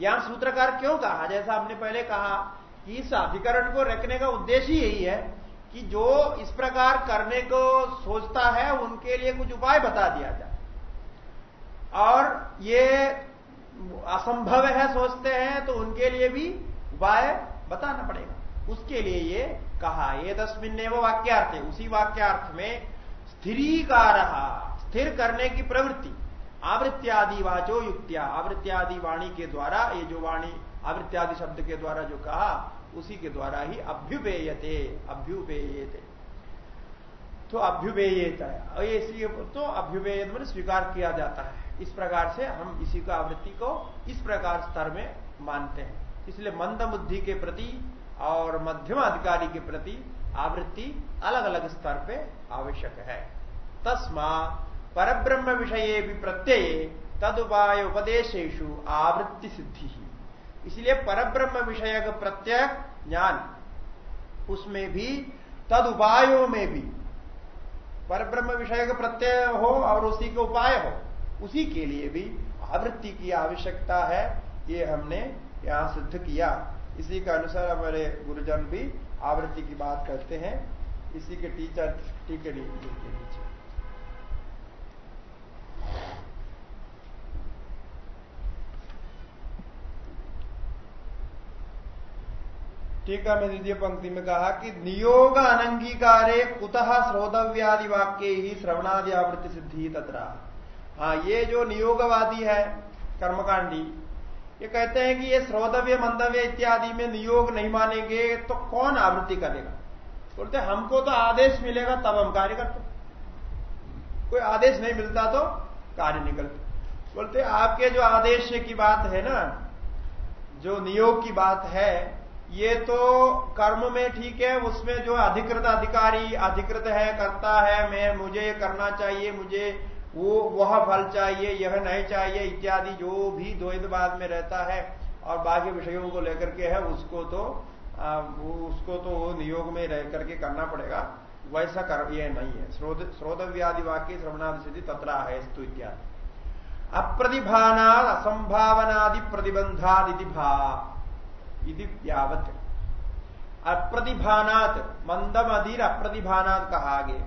यहाँ सूत्रकार क्यों कहा? जैसा हमने पहले कहा कि इस अधिकरण को रखने का उद्देश्य यही है कि जो इस प्रकार करने को सोचता है, उनके लिए कुछ उपाय बता दिया जाए। और ये असंभव है सोचते हैं तो उनके लिए भी उपाय बताना पड़ेगा। उसके लिए ये कहा ये वो वाक्यार्थ है उसी वाक्यार्थ में स्थिरीकार, स्थिर करने की प्रवृत्ति। आवृत्त्यादि वाचो युक्तिया। आवृत्त्यादि वाणी के द्वारा, ये जो वाणी, आवृत्त्यादि शब्द के द्वारा जो कहा, उसी के द्वारा ही अभ्युपेयते अभ्युपेयते। तो अभ्युपेयत इसलिए तो अभ्युपेयत मैंने स्वीकार किया जाता है। इस प्रकार से हम इसी का आवृत्ति को इस प्रकार स्तर में मानते हैं। इसलिए मंद बुद्धि के प्रति और मध्यम अधिकारी के प्रति आवृत्ति अलग अलग स्तर पे आवश्यक है। तस्मा परब्रह्म विषय भी प्रत्यय, तदुपाय उपदेशेशु आवृत्ति सिद्धि। इसलिए परब्रह्म विषय प्रत्यय ज्ञान, उसमें भी तद उपायों में भी, परब्रह्म विषय प्रत्यय हो और उसी के उपाय हो, उसी के लिए भी आवृत्ति की आवश्यकता है, ये हमने यहाँ सिद्ध किया। इसी के अनुसार हमारे गुरुजन भी आवृत्ति की बात करते हैं। इसी के टीचर टीके नीचे। टीका में द्वितीय पंक्ति में कहा कि नियोग अनंगीकारे कुतः श्रोतव्यादि वाक्य ही श्रवणादि आवृत्ति सिद्धि तथा हाँ ये जो नियोगवादी है कर्मकांडी ये कहते हैं कि ये श्रोतव्य मंतव्य इत्यादि में नियोग नहीं मानेंगे तो कौन आवृत्ति करेगा? बोलते हमको तो आदेश मिलेगा, तब हम कार्य करते कोई आदेश नहीं मिलता तो कार्य नहीं करते बोलते आपके जो आदेश की बात है ना, जो नियोग की बात है, ये तो कर्म में ठीक है, उसमें जो अधिकृत अधिकारी, अधिकृत है, करता है, मैं, मुझे करना चाहिए, मुझे वो वह फल चाहिए यह नहीं चाहिए इत्यादि जो भी द्वैतवाद में रहता है और बाकी विषयों को लेकर के है उसको तो आ, उसको तो नियोग में रह करके करना पड़ेगा। वैसा कर ये नहीं है। श्रोतव्यादि वाक्य श्रवणादि सिद्धि तत्रा है स्तु इत्यादि। अप्रतिभानाद असंभावनादि प्रतिबंधादि भा यावत। अप्रतिभानात मंदम अधीर अप्रतिभानात कहा आगे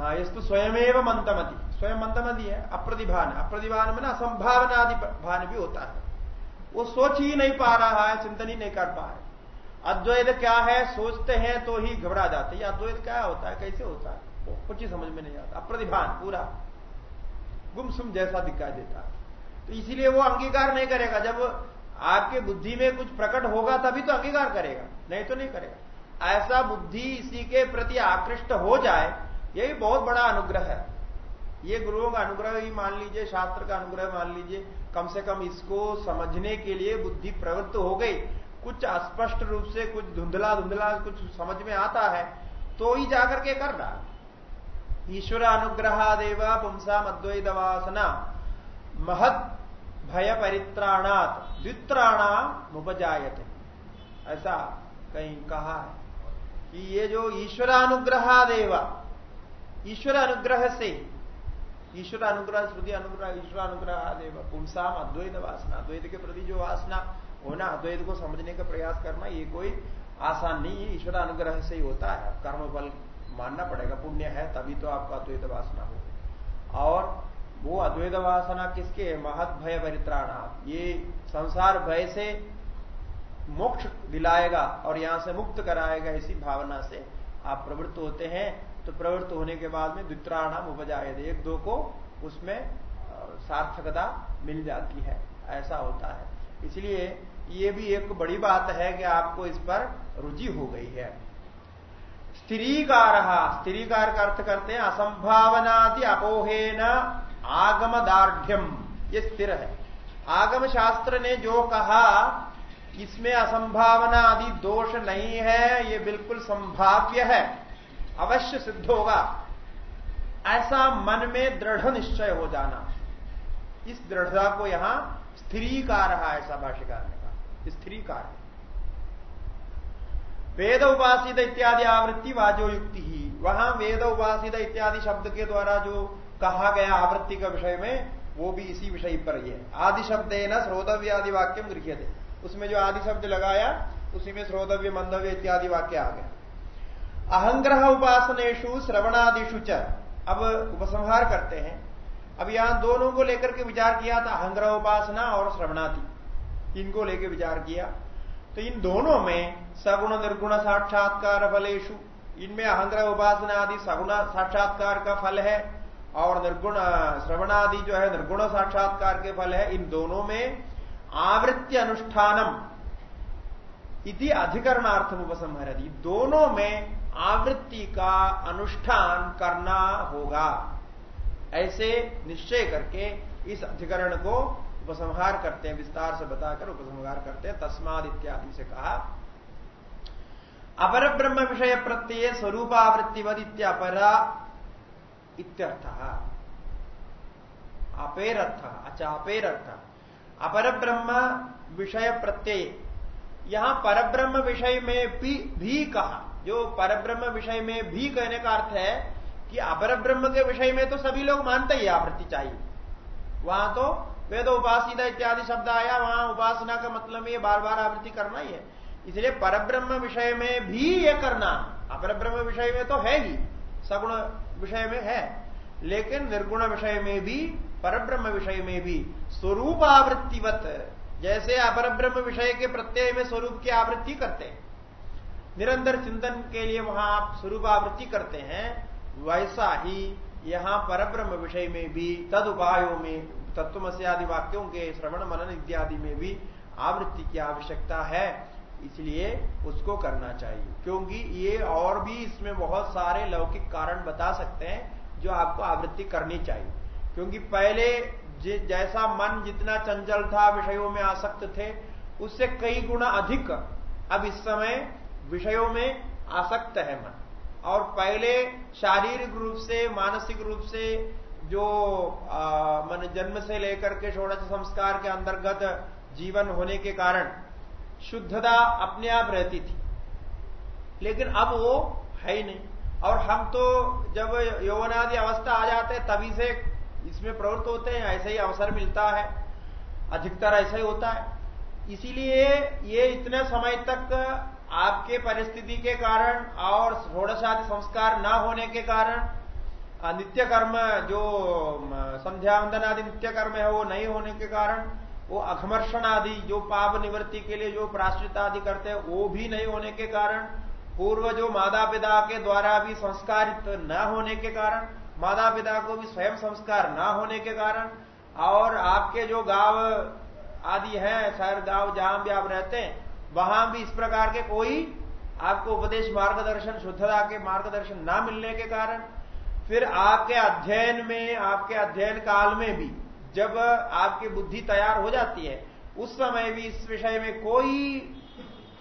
हाँ इस तो स्वयमेव मंदमति स्वयं मंदमति है अप्रतिभान अप्रतिभान में ना असंभावनादि भान भी होता है वो सोच ही नहीं पा रहा है चिंतन ही नहीं कर पा रहे अद्वैत क्या है सोचते हैं तो ही घबरा जाते हैं अद्वैत क्या होता है कैसे होता है कुछ ही समझ में नहीं आता अप्रतिभान पूरा गुमसुम जैसा दिखाई देता है तो इसीलिए वो अंगीकार नहीं करेगा। जब आपके बुद्धि में कुछ प्रकट होगा, तभी तो अंगीकार करेगा। नहीं तो नहीं करेगा। ऐसा बुद्धि इसी के प्रति आकृष्ट हो जाए यही बहुत बड़ा अनुग्रह है। ये गुरुओं का अनुग्रह ही मान लीजिए, शास्त्र का अनुग्रह मान लीजिए, कम से कम इसको समझने के लिए बुद्धि प्रवृत्त हो गई। कुछ अस्पष्ट रूप से, कुछ धुंधला धुंधला कुछ समझ में आता है तो ही जाकर के कर रहा ईश्वर अनुग्रह देव पुंसा अद्वैत वासना महत भय परित्राणात द्वित्राणाम उपजायते ऐसा कहीं कहा है कि ये जो ईश्वरानुग्रह देव ईश्वर अनुग्रह से ईश्वर अनुग्रह श्रुति अनुग्रह ईश्वर अनुग्रह देव पुंसाम अद्वैत वासना। अद्वैत के प्रति जो वासना होना, अद्वैत को समझने का प्रयास करना, ये कोई आसान नहीं है। ईश्वर अनुग्रह से ही होता है। कर्म बल मानना पड़ेगा। पुण्य है, तभी तो आपका अद्वैत वासना हो। और वो अद्वैत वासना किसके? महत भय परित्राणा ये संसार भय से मोक्ष दिलाएगा और यहाँ से मुक्त कराएगा, इसी भावना से आप प्रवृत्त होते हैं। तो प्रवृत्त होने के बाद में द्वित्राणाम उपजाए एक दो को उसमें सार्थकता मिल जाती है, ऐसा होता है। इसलिए ये भी एक बड़ी बात है कि आपको इस पर रुचि हो गई है। स्त्रीकार स्त्रीकार का अर्थ करते हैं असंभावनादि अपोहेन आगम दार्ढ्यम ये स्थिर है। आगम शास्त्र ने जो कहा, इसमें असंभावना आदि दोष नहीं है, ये बिल्कुल संभाव्य है। अवश्य सिद्ध होगा। ऐसा मन में दृढ़ निश्चय हो जाना। इस दृढ़ता को यहाँ स्त्रीकार है ऐसा भाष्यकार ने कहा। स्त्रीकार है। वेद उपासित इत्यादि आवृत्ति वाजो युक्ति ही। वहाँ वेद उपासित इत्यादि शब्द के द्वारा जो कहा गया आवृत्ति का विषय में, वो भी इसी विषय पर ही है। आदि शब्द है न, श्रोतव्य वाक्यम गृह थे उसमें जो आदि शब्द लगाया, उसी में श्रोतव्य मंदव्य इत्यादि वाक्य आ गया अहंग्रह उपासनेशु श्रवणादिशु च। अब उपसंहार करते हैं। अब यहाँ दोनों को लेकर के विचार किया था, अहंग्रह उपासना और श्रवणादि। इनको लेकर विचार किया। तो इन दोनों में सगुण निर्गुण साक्षात्कार फलेशु इनमें अहंग्रह उपासना आदि सगुण साक्षात्कार का फल है और निर्गुण श्रवणादि जो है निर्गुण साक्षात्कार के फल है। इन दोनों में आवृत्ति अनुष्ठानम इति अधिकरणार्थम उपसंहरती दोनों में आवृत्ति का अनुष्ठान करना होगा। ऐसे निश्चय करके इस अधिकरण को उपसंहार करते हैं विस्तार से बताकर उपसंहार करते हैं तस्माद इत्यादि से कहा। अपर ब्रह्म विषय प्रत्यय स्वरूपावृत्तिवद इत्यपरा इत्यर्थ। अपेरर्थ अच्छा अपेरर्थ। अपर ब्रह्म विषय प्रत्यय। यहाँ परब्रह्म विषय में भी, भी कहा। जो परब्रह्म विषय में भी कहने का अर्थ है कि अपर ब्रह्म के विषय में तो सभी लोग मानते ही आवृत्ति चाहिए। वहाँ तो वेद उपासिता इत्यादि शब्द आया, वहाँ उपासना का मतलब ये बार बार आवृत्ति करना ही है। इसलिए परब्रह्म विषय में भी ये करना अपर ब्रह्म विषय में तो है ही, सगुण विषय में है। लेकिन निर्गुण विषय में भी, परब्रह्म विषय में भी स्वरूप आवृत्तिवत जैसे अपर ब्रह्म विषय के प्रत्यय में स्वरूप की आवृत्ति करते हैं। निरंतर चिंतन के लिए वहाँ आप स्वरूप आवृत्ति करते हैं, वैसा ही यहाँ परब्रह्म विषय में भी तद उपायों में तत्वमसी आदि वाक्यों के श्रवण, मनन इत्यादि में भी आवृत्ति की आवश्यकता है। इसलिए उसको करना चाहिए। क्योंकि ये और भी इसमें बहुत सारे लौकिक कारण बता सकते हैं, जो आपको आवृत्ति करनी चाहिए। क्योंकि पहले जैसा मन जितना चंचल था, विषयों में आसक्त थे, उससे कई गुना अधिक अब इस समय विषयों में आसक्त है मन। और पहले शारीरिक रूप से, मानसिक रूप से जो मन जन्म से लेकर के षोड़श संस्कार के अंतर्गत जीवन होने के कारण शुद्धता अपने आप रहती थी। लेकिन अब वो है ही नहीं। और हम तो जब यौवनादि अवस्था आ जाते हैं, तभी से इसमें प्रवृत्त होते हैं, ऐसे ही अवसर मिलता है, अधिकतर ऐसा ही होता है। इसीलिए ये इतने समय तक आपके परिस्थिति के कारण और षोड़शादि संस्कार न होने के कारण नित्य कर्म जो संध्यावंदन आदि नित्य कर्म है, वो नहीं होने के कारण, वो अखमर्षण आदि जो पाप निवृत्ति के लिए जो प्राश्चित आदि करते हैं, वो भी नहीं होने के कारण, पूर्व जो माता पिता के द्वारा भी संस्कारित न होने के कारण माता पिता को भी स्वयं संस्कार न होने के कारण, और आपके जो गाँव आदि हैं, शहर, गाँव जहाँ भी आप रहते हैं वहाँ भी इस प्रकार के कोई आपको उपदेश मार्गदर्शन, शुद्धता के मार्गदर्शन ना मिलने के कारण, फिर आपके अध्ययन में, आपके अध्ययन काल में भी जब आपकी बुद्धि तैयार हो जाती है, उस समय भी इस विषय में कोई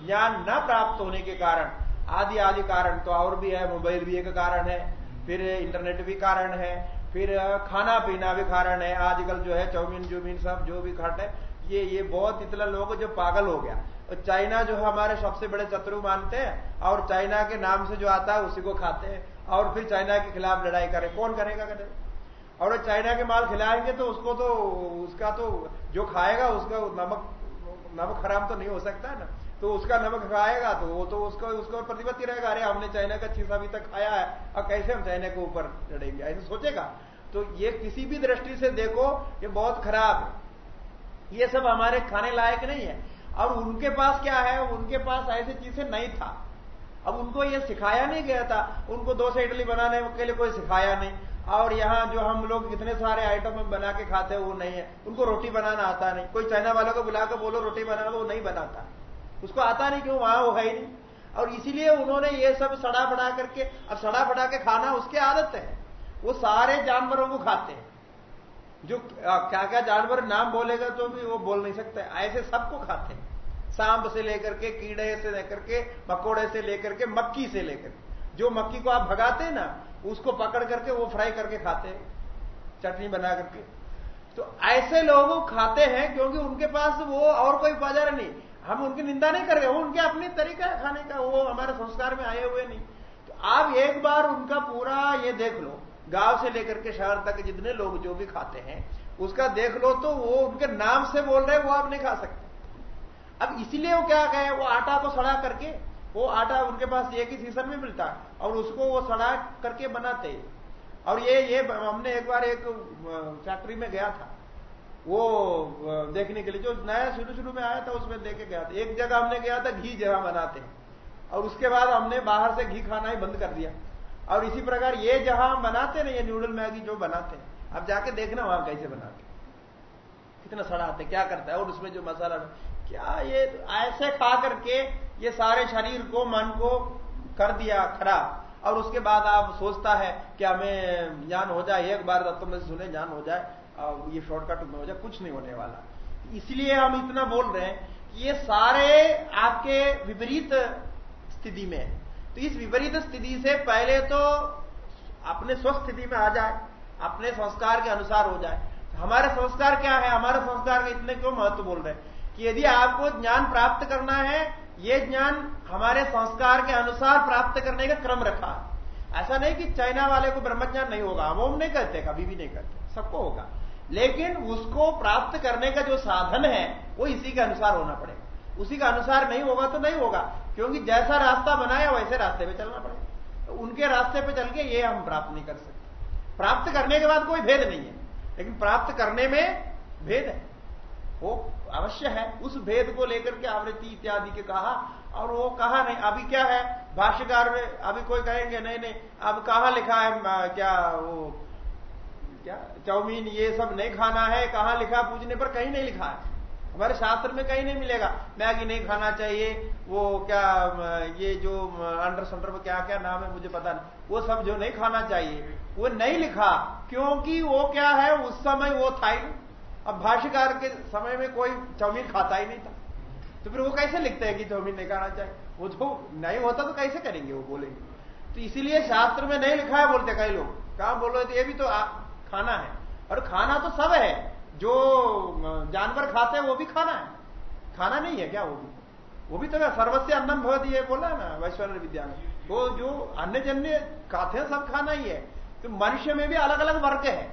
ज्ञान न प्राप्त होने के कारण, आदि आदि कारण तो और भी है, मोबाइल भी एक कारण है, फिर इंटरनेट भी कारण है, फिर खाना पीना भी कारण है, आजकल जो है चौमीन जुमीन सब जो भी खट है, ये ये बहुत इतना लोग जो पागल हो गया। चाइना जो हमारे सबसे बड़े शत्रु मानते हैं, और चाइना के नाम से जो आता है उसी को खाते हैं, और फिर चाइना के खिलाफ लड़ाई करें। कौन करेगा करें और चाइना के माल खिलाएँगे तो उसको तो उसका तो जो खाएगा उसका नमक नमक खराब तो नहीं हो सकता ना। तो उसका नमक खाएगा तो वो तो उसका उसका प्रतिपत्ति रहेगा। अरे, हमने चाइना का चीज़ अभी तक खाया है और कैसे हम चाइना के ऊपर लड़ेंगे? ऐसे सोचेगा। तो ये किसी भी दृष्टि से देखो, ये बहुत खराब है। ये सब हमारे खाने लायक नहीं है। और उनके पास क्या है? उनके पास ऐसी चीज़ें नहीं था। अब उनको ये सिखाया नहीं गया था। उनको दो से इडली बनाने के लिए कोई सिखाया नहीं। और यहाँ जो हम लोग इतने सारे आइटम बना के खाते हैं, वो नहीं है। उनको रोटी बनाना आता नहीं। कोई चाइना वालों को बुला के बोलो, रोटी बनाना वो नहीं बनाता। उसको आता नहीं क्यों? वहाँ वो है ही नहीं। और इसीलिए उन्होंने ये सब सड़ा बड़ा करके, अब सड़ा बड़ा के खाना उसकी आदत है। वो सारे जानवरों को खाते हैं। जो क्या क्या जानवर नाम बोलेगा तो भी वो बोल नहीं सकते। ऐसे सबको खाते हैं। सांप से लेकर के, कीड़े से लेकर के मकोड़े से लेकर के, मक्की से लेकर जो मक्की को आप भगाते हैं ना, उसको पकड़ करके वो फ्राई करके खाते चटनी बना करके। तो ऐसे लोग खाते हैं क्योंकि उनके पास वो और कोई बाज़ार नहीं। हम उनकी निंदा नहीं कर रहे, वो उनके अपनी तरीका है खाने का, वो हमारे संस्कार में आए हुए नहीं। तो आप एक बार उनका पूरा ये देख लो, गाँव से लेकर के शहर तक जितने लोग जो भी खाते हैं, उसका देख लो तो वो उनके नाम से बोल रहे वो आप नहीं खा सकते। अब इसलिए वो क्या कहे, वो आटा को सड़ा करके, वो आटा उनके पास एक ही सीज़न में मिलता और उसको वो सड़ा करके बनाते और ये ये हमने एक बार एक फैक्ट्री में गया था। वो देखने के लिए, जो नया शुरू शुरू में आया था, उसमें देखे गया था। एक जगह हमने गया था, घी जहाँ बनाते और उसके बाद हमने बाहर से घी खाना ही बंद कर दिया। और इसी प्रकार ये जहाँ हम बनाते ना ये न्यूडल मैगी जो बनाते हैं। अब जाके देखना वहाँ कैसे बनाते कितना सड़ाते क्या करता है, और उसमें जो मसाला क्या ये ऐसे खा करके ये सारे शरीर को, मन को कर दिया खराब और उसके बाद आप सोचता है कि हमें ज्ञान हो जाए, एक बार तत्व में सुने, ज्ञान हो जाए, और ये शॉर्टकट में हो जाए, कुछ नहीं होने वाला। इसलिए हम इतना बोल रहे हैं कि ये सारे आपके विपरीत स्थिति में है। तो इस विपरीत स्थिति से पहले तो अपने स्वस्थ स्थिति में आ जाए, अपने संस्कार के अनुसार हो जाए। तो हमारे संस्कार क्या है? हमारे संस्कार के इतने क्यों महत्व बोल रहे हैं? कि यदि आपको ज्ञान प्राप्त करना है, ये ज्ञान हमारे संस्कार के अनुसार प्राप्त करने का क्रम रखा। ऐसा नहीं कि चाइना वाले को ब्रह्मज्ञान नहीं होगा हम नहीं कहते कभी भी नहीं करते, सबको होगा। लेकिन उसको प्राप्त करने का जो साधन है, वो इसी के अनुसार होना पड़ेगा। उसी का अनुसार नहीं होगा तो नहीं होगा, क्योंकि जैसा रास्ता बनाया, वैसे रास्ते पे चलना पड़ेगा। तो उनके रास्ते पे चल के ये हम प्राप्त नहीं कर सकते। प्राप्त करने के बाद कोई भेद नहीं है, लेकिन प्राप्त करने में भेद है। वो अवश्य है, उस भेद को लेकर के आवृत्ति इत्यादि के कहा, और वो कहा नहीं, अभी क्या है? भाष्यकार में अभी कोई कहेंगे, नहीं नहीं, अब कहा लिखा है क्या वो, क्या चाउमीन ये सब नहीं खाना है, कहा लिखा पूछने पर कहीं नहीं लिखा है। हमारे शास्त्र में कहीं नहीं मिलेगा मैगी नहीं खाना चाहिए, वो क्या ये जो अंडर संडर में क्या क्या नाम है, मुझे पता नहीं। वो सब जो नहीं खाना चाहिए, वो नहीं लिखा, क्योंकि वो क्या है, उस समय वो था अब भाष्यकार के समय में कोई चौमीन खाता ही नहीं था। तो फिर वो कैसे लिखते हैं कि चौमीन नहीं खाना चाहिए? वो तो नहीं होता तो कैसे करेंगे वो बोलेंगे? तो इसीलिए शास्त्र में नहीं लिखा है बोलते कई लोग। कहा बोल थे ये भी तो आ, खाना है। और खाना तो सब है। जो जानवर खाते हैं वो भी खाना है। खाना नहीं है क्या वो भी? वो भी तो सर्वस्व अन्नम भवती है बोला ना वैश्वर्य विद्या में। वो जो अन्य जन्य खाते हैं सब खाना ही है। तो मनुष्य में भी अलग अलग वर्ग है।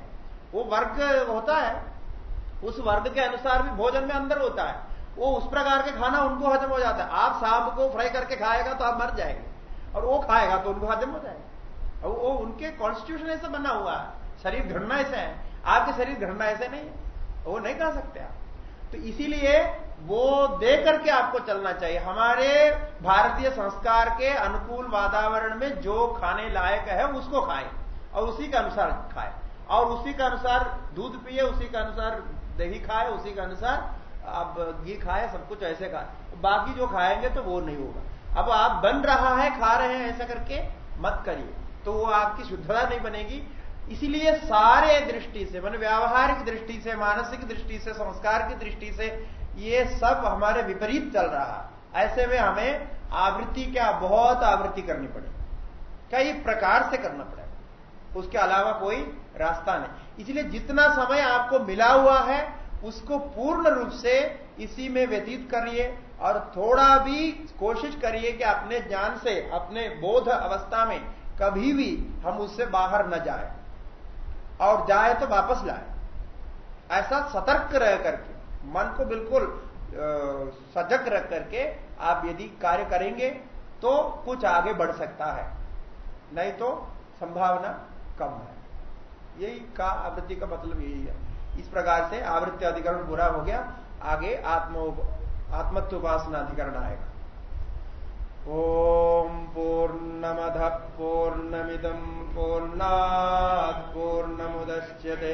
वो वर्ग होता है उस वर्ग के अनुसार भी भोजन में अंदर होता है। वो उस प्रकार के खाना उनको हजम हो जाता है। आप सांप को फ्राई करके खाएगा तो आप मर जाएँगे। और वो खाएगा तो उनको हजम हो जाएगा। और वो उनके कॉन्स्टिट्यूशन ऐसे बना हुआ है। शरीर घृणा ऐसे है। आपके शरीर घृणा ऐसे नहीं है। वो नहीं खा सकते आप। तो इसीलिए वो दे करके आपको चलना चाहिए। हमारे भारतीय संस्कार के अनुकूल वातावरण में जो खाने लायक है, उसको खाएँ। और उसी के अनुसार खाए। और उसी के अनुसार दूध पिए, उसी के अनुसार दही खाए, उसी के अनुसार आप घी खाए, सब कुछ ऐसे खाए। बाकी जो खाएँगे तो वो नहीं होगा। अब आप बन रहा है, खा रहे हैं ऐसा करके मत करिए। तो वो आपकी शुद्धता नहीं बनेगी। इसीलिए सारे दृष्टि से, मान व्यावहारिक दृष्टि से, मानसिक दृष्टि से, संस्कार की दृष्टि से, ये सब हमारे विपरीत चल रहा ऐसे में हमें आवृत्ति क्या? बहुत आवृत्ति करनी पड़ेगी। कई प्रकार से करना पड़ेगा। उसके अलावा कोई रास्ता नहीं। इसलिए जितना समय आपको मिला हुआ है, उसको पूर्ण रूप से इसी में व्यतीत करिए और थोड़ा भी कोशिश करिए कि अपने ज्ञान से, अपने बोध अवस्था में कभी भी हम उससे बाहर न जाए। और जाए तो वापस लाए। ऐसा सतर्क रह करके, मन को बिल्कुल सजग रख करके आप यदि कार्य करेंगे तो कुछ आगे बढ़ सकता है। नहीं तो संभावना कम है। यही का आवृत्ति का मतलब यही है। इस प्रकार से आवृत्ति अधिकरण पूरा हो गया, आगे आत्म आत्मत्व उपासना अधिकरण आएगा। ओम पूर्णमद पूर्णमिदम पूर्णात् पूर्णमुदश्यते।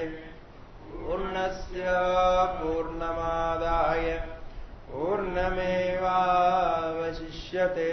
पूर्णस्य पूर्णमादाय पूर्णमेवावशिष्यते।